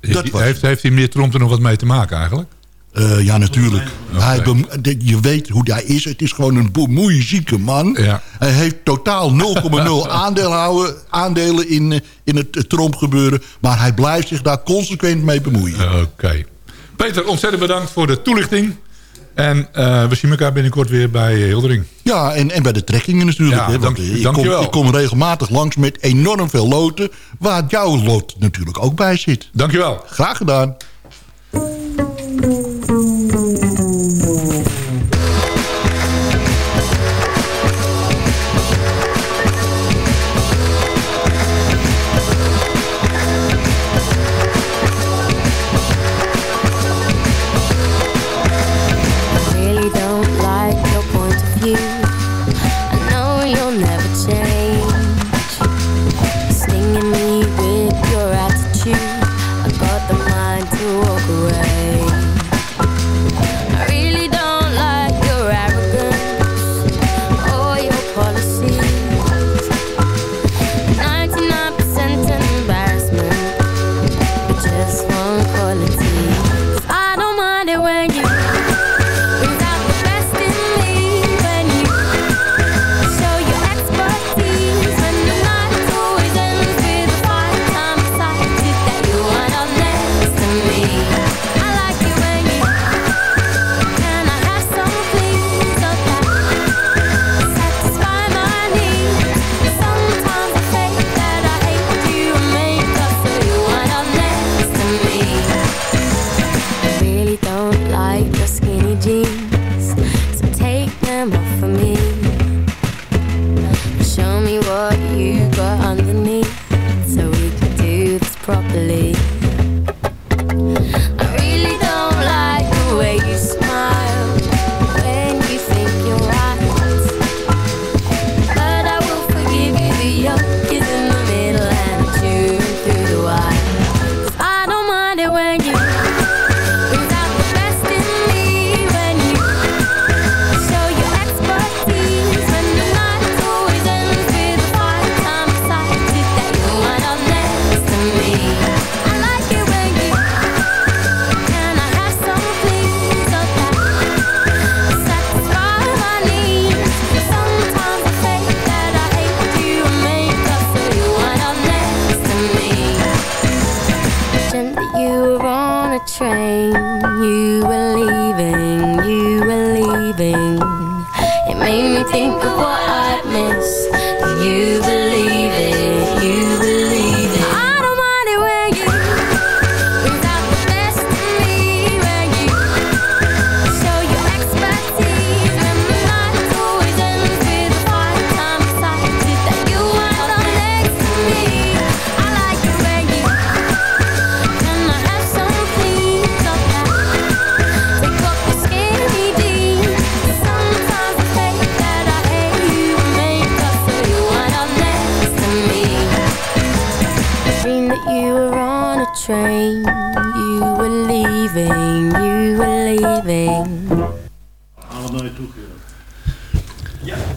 Dat heeft, heeft die meneer Tromp er nog wat mee te maken eigenlijk? Eh, ja, natuurlijk. Hij je weet hoe hij is. Het is gewoon een bemoeizieke man. Hij heeft totaal 0,0 aandeelhouden, aandelen in, eh, in het Tromp gebeuren. Maar hij blijft zich daar consequent mee bemoeien. Oké. Peter, ontzettend bedankt voor de toelichting. En eh, we zien elkaar binnenkort weer bij eh, Hildering. Ja, en, en bij de trekkingen natuurlijk. Ja, hè, dank- ik, dank kom, je wel. ik kom regelmatig langs met enorm veel loten... waar jouw lot natuurlijk ook bij zit. Dankjewel. Graag gedaan.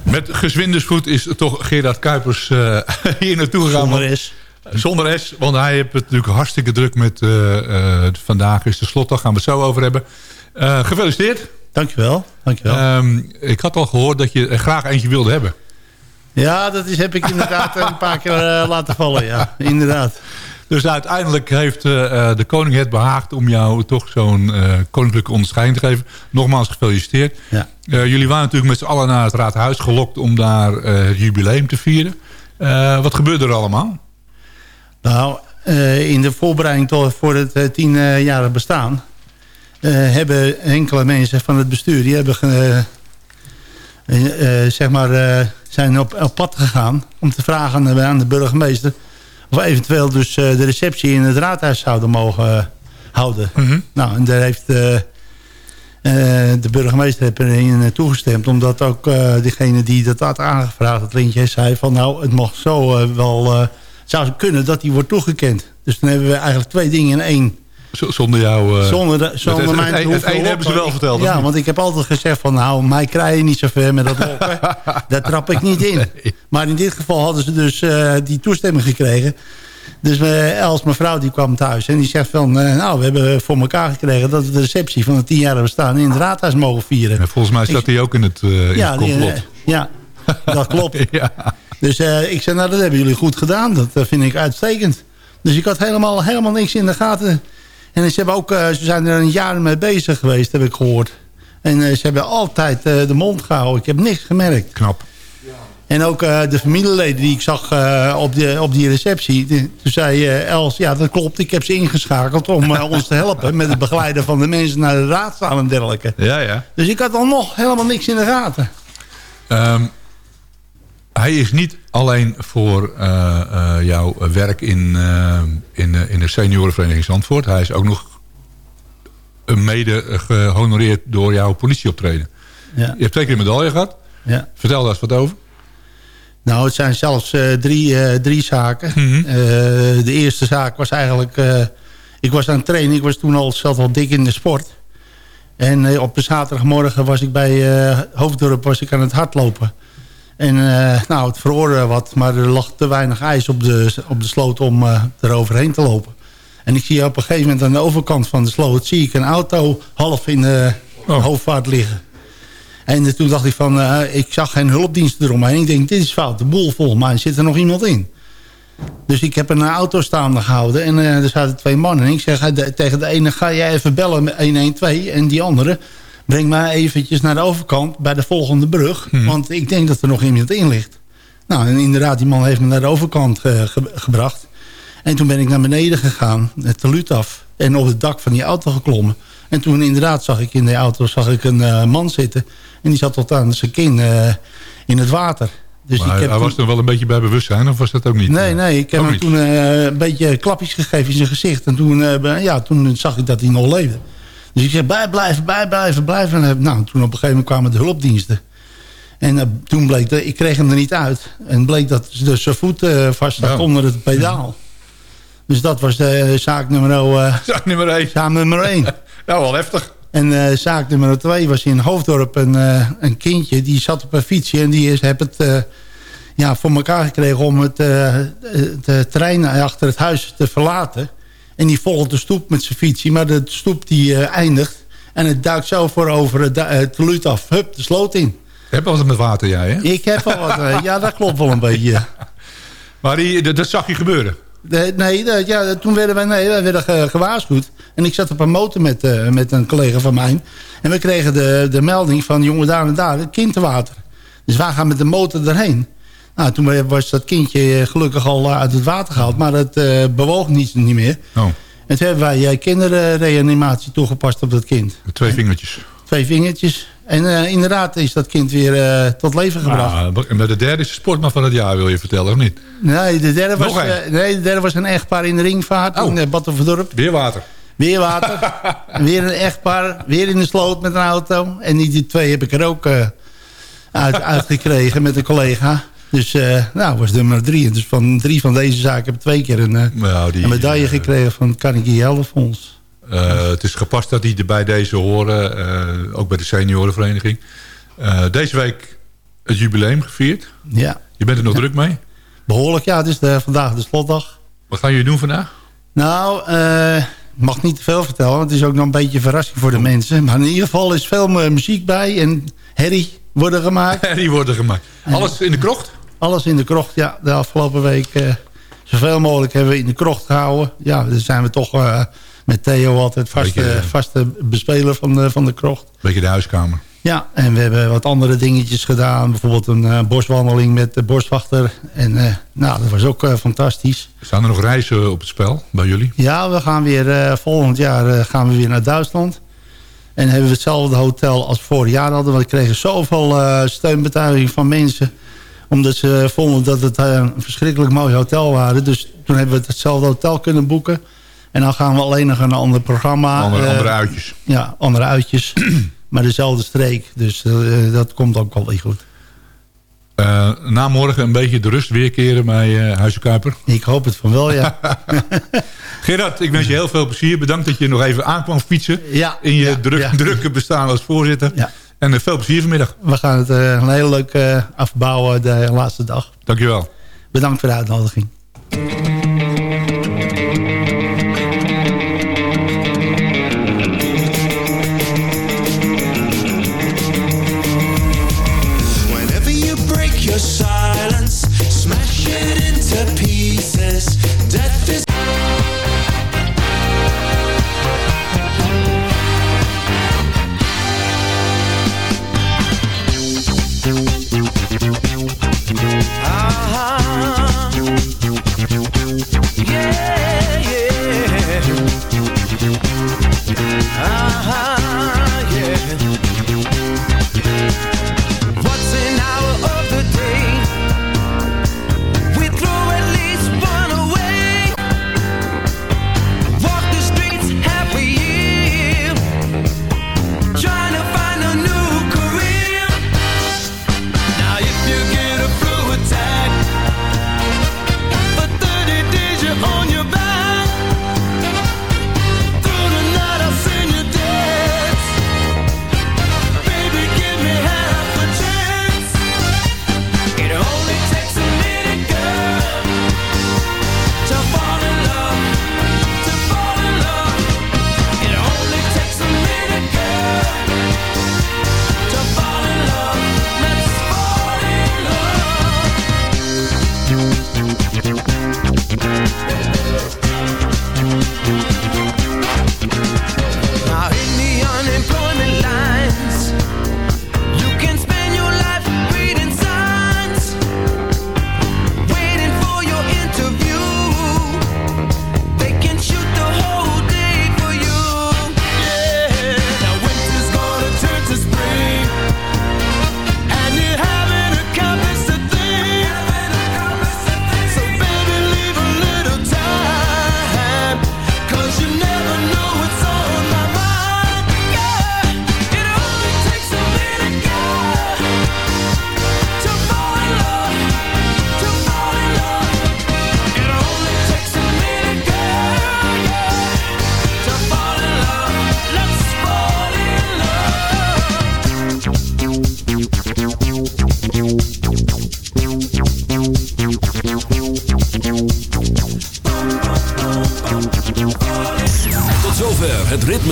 Met gezwindesvoet is toch Gerard Kuipers eh, hier naartoe gegaan. Zonder S. Zonder S, want hij heeft het natuurlijk hartstikke druk met... eh, eh, vandaag is de slotdag, gaan we het zo over hebben. Gefeliciteerd. Dankjewel. Dankjewel. Ehm, ik had al gehoord dat je er graag eentje wilde hebben. Ja, dat is, heb ik inderdaad een paar keer laten vallen. Ja, inderdaad. Dus uiteindelijk heeft eh, eh, de koning het behaagd om jou toch zo'n eh, koninklijke onderscheiding te geven. Nogmaals gefeliciteerd. Ja. Jullie waren natuurlijk met z'n allen naar het raadhuis gelokt om daar het jubileum te vieren. Wat gebeurde er allemaal? Nou, in de voorbereiding voor het tienjarig bestaan... hebben enkele mensen van het bestuur... die hebben zeg maar, zijn op, op pad gegaan... om te vragen aan de burgemeester... of eventueel dus eh, de receptie in het raadhuis zouden mogen eh, houden. Nou, en daar heeft... eh, de burgemeester heeft erin toegestemd. Omdat ook eh, degene die dat had aangevraagd, het lintje, zei van nou, het mag zo wel... zou kunnen dat die wordt toegekend. Dus dan hebben we eigenlijk twee dingen in één. Zonder jou... eh, Zonder, de, zonder het, mijn het, te het, hebben ze wel verteld. Ja, want ik heb altijd gezegd van nou, mij krijg je niet zo ver met dat lokken. Daar trap ik niet in. Maar in dit geval hadden ze dus eh, die toestemming gekregen. Dus eh, Els, mevrouw, die kwam thuis en die zegt van... nou, we hebben voor elkaar gekregen dat we de receptie van het tienjarige bestaan... in het raadhuis mogen vieren. Ja, volgens mij staat hij ook in het, in Ja, het die, ja, dat klopt. ja. Dus ik zei, nou, dat hebben jullie goed gedaan. Dat vind ik uitstekend. Dus ik had helemaal, helemaal niks in de gaten. En ze, hebben ook, eh, ze zijn er een jaar mee bezig geweest, heb ik gehoord. En eh, ze hebben altijd eh, de mond gehouden. Ik heb niks gemerkt. Knap. En ook de familieleden die ik zag op, de, op die receptie. toen zei Els, ja dat klopt, ik heb ze ingeschakeld om ons te helpen... met het begeleiden van de mensen naar de raadzaal en dergelijke. Ja, ja. Dus ik had dan nog helemaal niks in de gaten. Ehm, hij is niet alleen voor eh, eh, jouw werk in, eh, in, in de seniorenvereniging Zandvoort. Hij is ook nog een mede gehonoreerd door jouw politieoptreden. Ja. Je hebt twee keer een medaille gehad. Ja. Vertel daar eens wat over. Nou, het zijn zelfs drie, drie zaken. Eh, de eerste zaak was eigenlijk... ik was aan het trainen. Ik was toen al, zelf al dik in de sport. En op de zaterdagmorgen was ik bij Hoofddorp was ik aan het hardlopen. En eh, nou, het vroor wat, maar er lag te weinig ijs op de, op de sloot om eh eroverheen te lopen. En ik zie op een gegeven moment aan de overkant van de sloot... zie ik een auto half in de hoofdvaart liggen. En eh, toen dacht ik van, ik zag geen hulpdiensten eromheen. Ik denk, dit is fout, de boel volgens mij zit er nog iemand in. Dus ik heb een auto staande gehouden en er zaten twee mannen. En ik zeg tegen de ene, ga jij even bellen met 112. En die andere, breng mij eventjes naar de overkant bij de volgende brug. Want ik denk dat er nog iemand in ligt. Nou, en inderdaad, die man heeft me naar de overkant ge- ge- gebracht. En toen ben ik naar beneden gegaan, het teluut af. En op het dak van die auto geklommen. En toen inderdaad zag ik in de auto zag ik een eh, man zitten. En die zat tot aan zijn kin eh, in het water. Dus maar ik hij heb hij toen- was er wel een beetje bij bewustzijn, of was dat ook niet? Nee, nee, ik heb hem niet. toen eh, een beetje klapjes gegeven in zijn gezicht. En toen, eh, ja, toen zag ik dat hij nog leefde. Dus ik zei, bijblijven, bijblijven, blijven. En, nou, toen op een gegeven moment kwamen de hulpdiensten. En eh, toen bleek, dat, ik kreeg hem er niet uit. En bleek dat dus zijn voet eh, vast zat onder het pedaal. Dus dat was de zaak nummer, eh, Zaak nummer één. zaak nummer één. Nou, wel heftig. En eh, zaak nummer twee was in Hoofddorp een, eh, een kindje. Die zat op een fietsje en die is, heb het eh, ja, voor elkaar gekregen om het, eh, het terrein achter het huis te verlaten. En die volgt de stoep met zijn fietsje. Maar de stoep die eh, eindigt. En het duikt zo voor over het, het af. Hup, de sloot in. Je hebt wat met water, jij, hè? Ik heb wel wat. eh, ja, dat klopt wel een beetje. Maar die, dat, dat zag je gebeuren. De- nee, de- ja, toen werden wij, nee, wij werden ge- gewaarschuwd. En ik zat op een motor met, eh, met een collega van mij. En we kregen de, de melding van jongen daar en daar, het kind te water. Dus wij gaan met de motor erheen. Nou, toen was dat kindje gelukkig al eh, uit het water gehaald. Maar het eh, bewoog niet, niet meer. Oh, En toen hebben wij eh, kinderreanimatie toegepast op dat kind. met twee vingertjes. Twee vingertjes. En eh, inderdaad is dat kind weer eh, tot leven gebracht. Ah, en de derde is de sportman van het jaar, wil je vertellen, of niet? Nee, de derde was, eh, nee, de derde was een echtpaar in de ringvaart Oh. in uh, Battenverdorp. Weer water. Weer water. Weer een echtpaar. Weer in de sloot met een auto. En die, die twee heb ik er ook eh, uit, uitgekregen met een collega. Dus eh nou, was nummer drie. En Dus van drie van deze zaken heb ik twee keer een, eh, Nou, die, een medaille eh, gekregen van het Carnegie Heldenfonds. Eh, het is gepast dat die er bij deze horen. ook bij de seniorenvereniging. Deze week het jubileum gevierd. Ja. Je bent er nog druk mee. Behoorlijk, ja. Het is de, vandaag de slotdag. Wat gaan jullie doen vandaag? Nou, ik mag niet te veel vertellen, want het is ook nog een beetje een verrassing voor de mensen. Maar in ieder geval is veel muziek bij en herrie worden gemaakt. Die worden gemaakt. Alles in de krocht? Alles in de krocht, ja. De afgelopen week eh, zoveel mogelijk hebben we in de krocht gehouden. Ja, daar zijn we toch eh, met Theo altijd vaste, Beetje, eh, vaste bespeler van de, van de krocht. Beetje de huiskamer. Ja, en we hebben wat andere dingetjes gedaan. Bijvoorbeeld een eh, boswandeling met de boswachter. En nou, dat was ook fantastisch. Staan er nog reizen op het spel bij jullie? Ja, we gaan weer volgend jaar gaan we weer naar Duitsland. En hebben we hetzelfde hotel als vorig jaar hadden. Want we kregen zoveel steunbetuiging van mensen. Omdat ze vonden dat het eh, een verschrikkelijk mooi hotel waren. Dus toen hebben we hetzelfde hotel kunnen boeken. En dan gaan we alleen nog een ander programma. Andere, eh, andere uitjes. Ja, andere uitjes. maar dezelfde streek. Dus eh, dat komt ook wel weer goed. Na morgen een beetje de rust weerkeren bij uh, Huizen Kuiper. Ik hoop het van wel, ja. Gerard, ik wens je heel veel plezier. Bedankt dat je nog even aankwam fietsen. Ja, in je ja, druk, ja. drukke bestaan als voorzitter. En veel plezier vanmiddag. We gaan het uh, een heel leuk uh, afbouwen de laatste dag. Dankjewel. Bedankt voor de uitnodiging.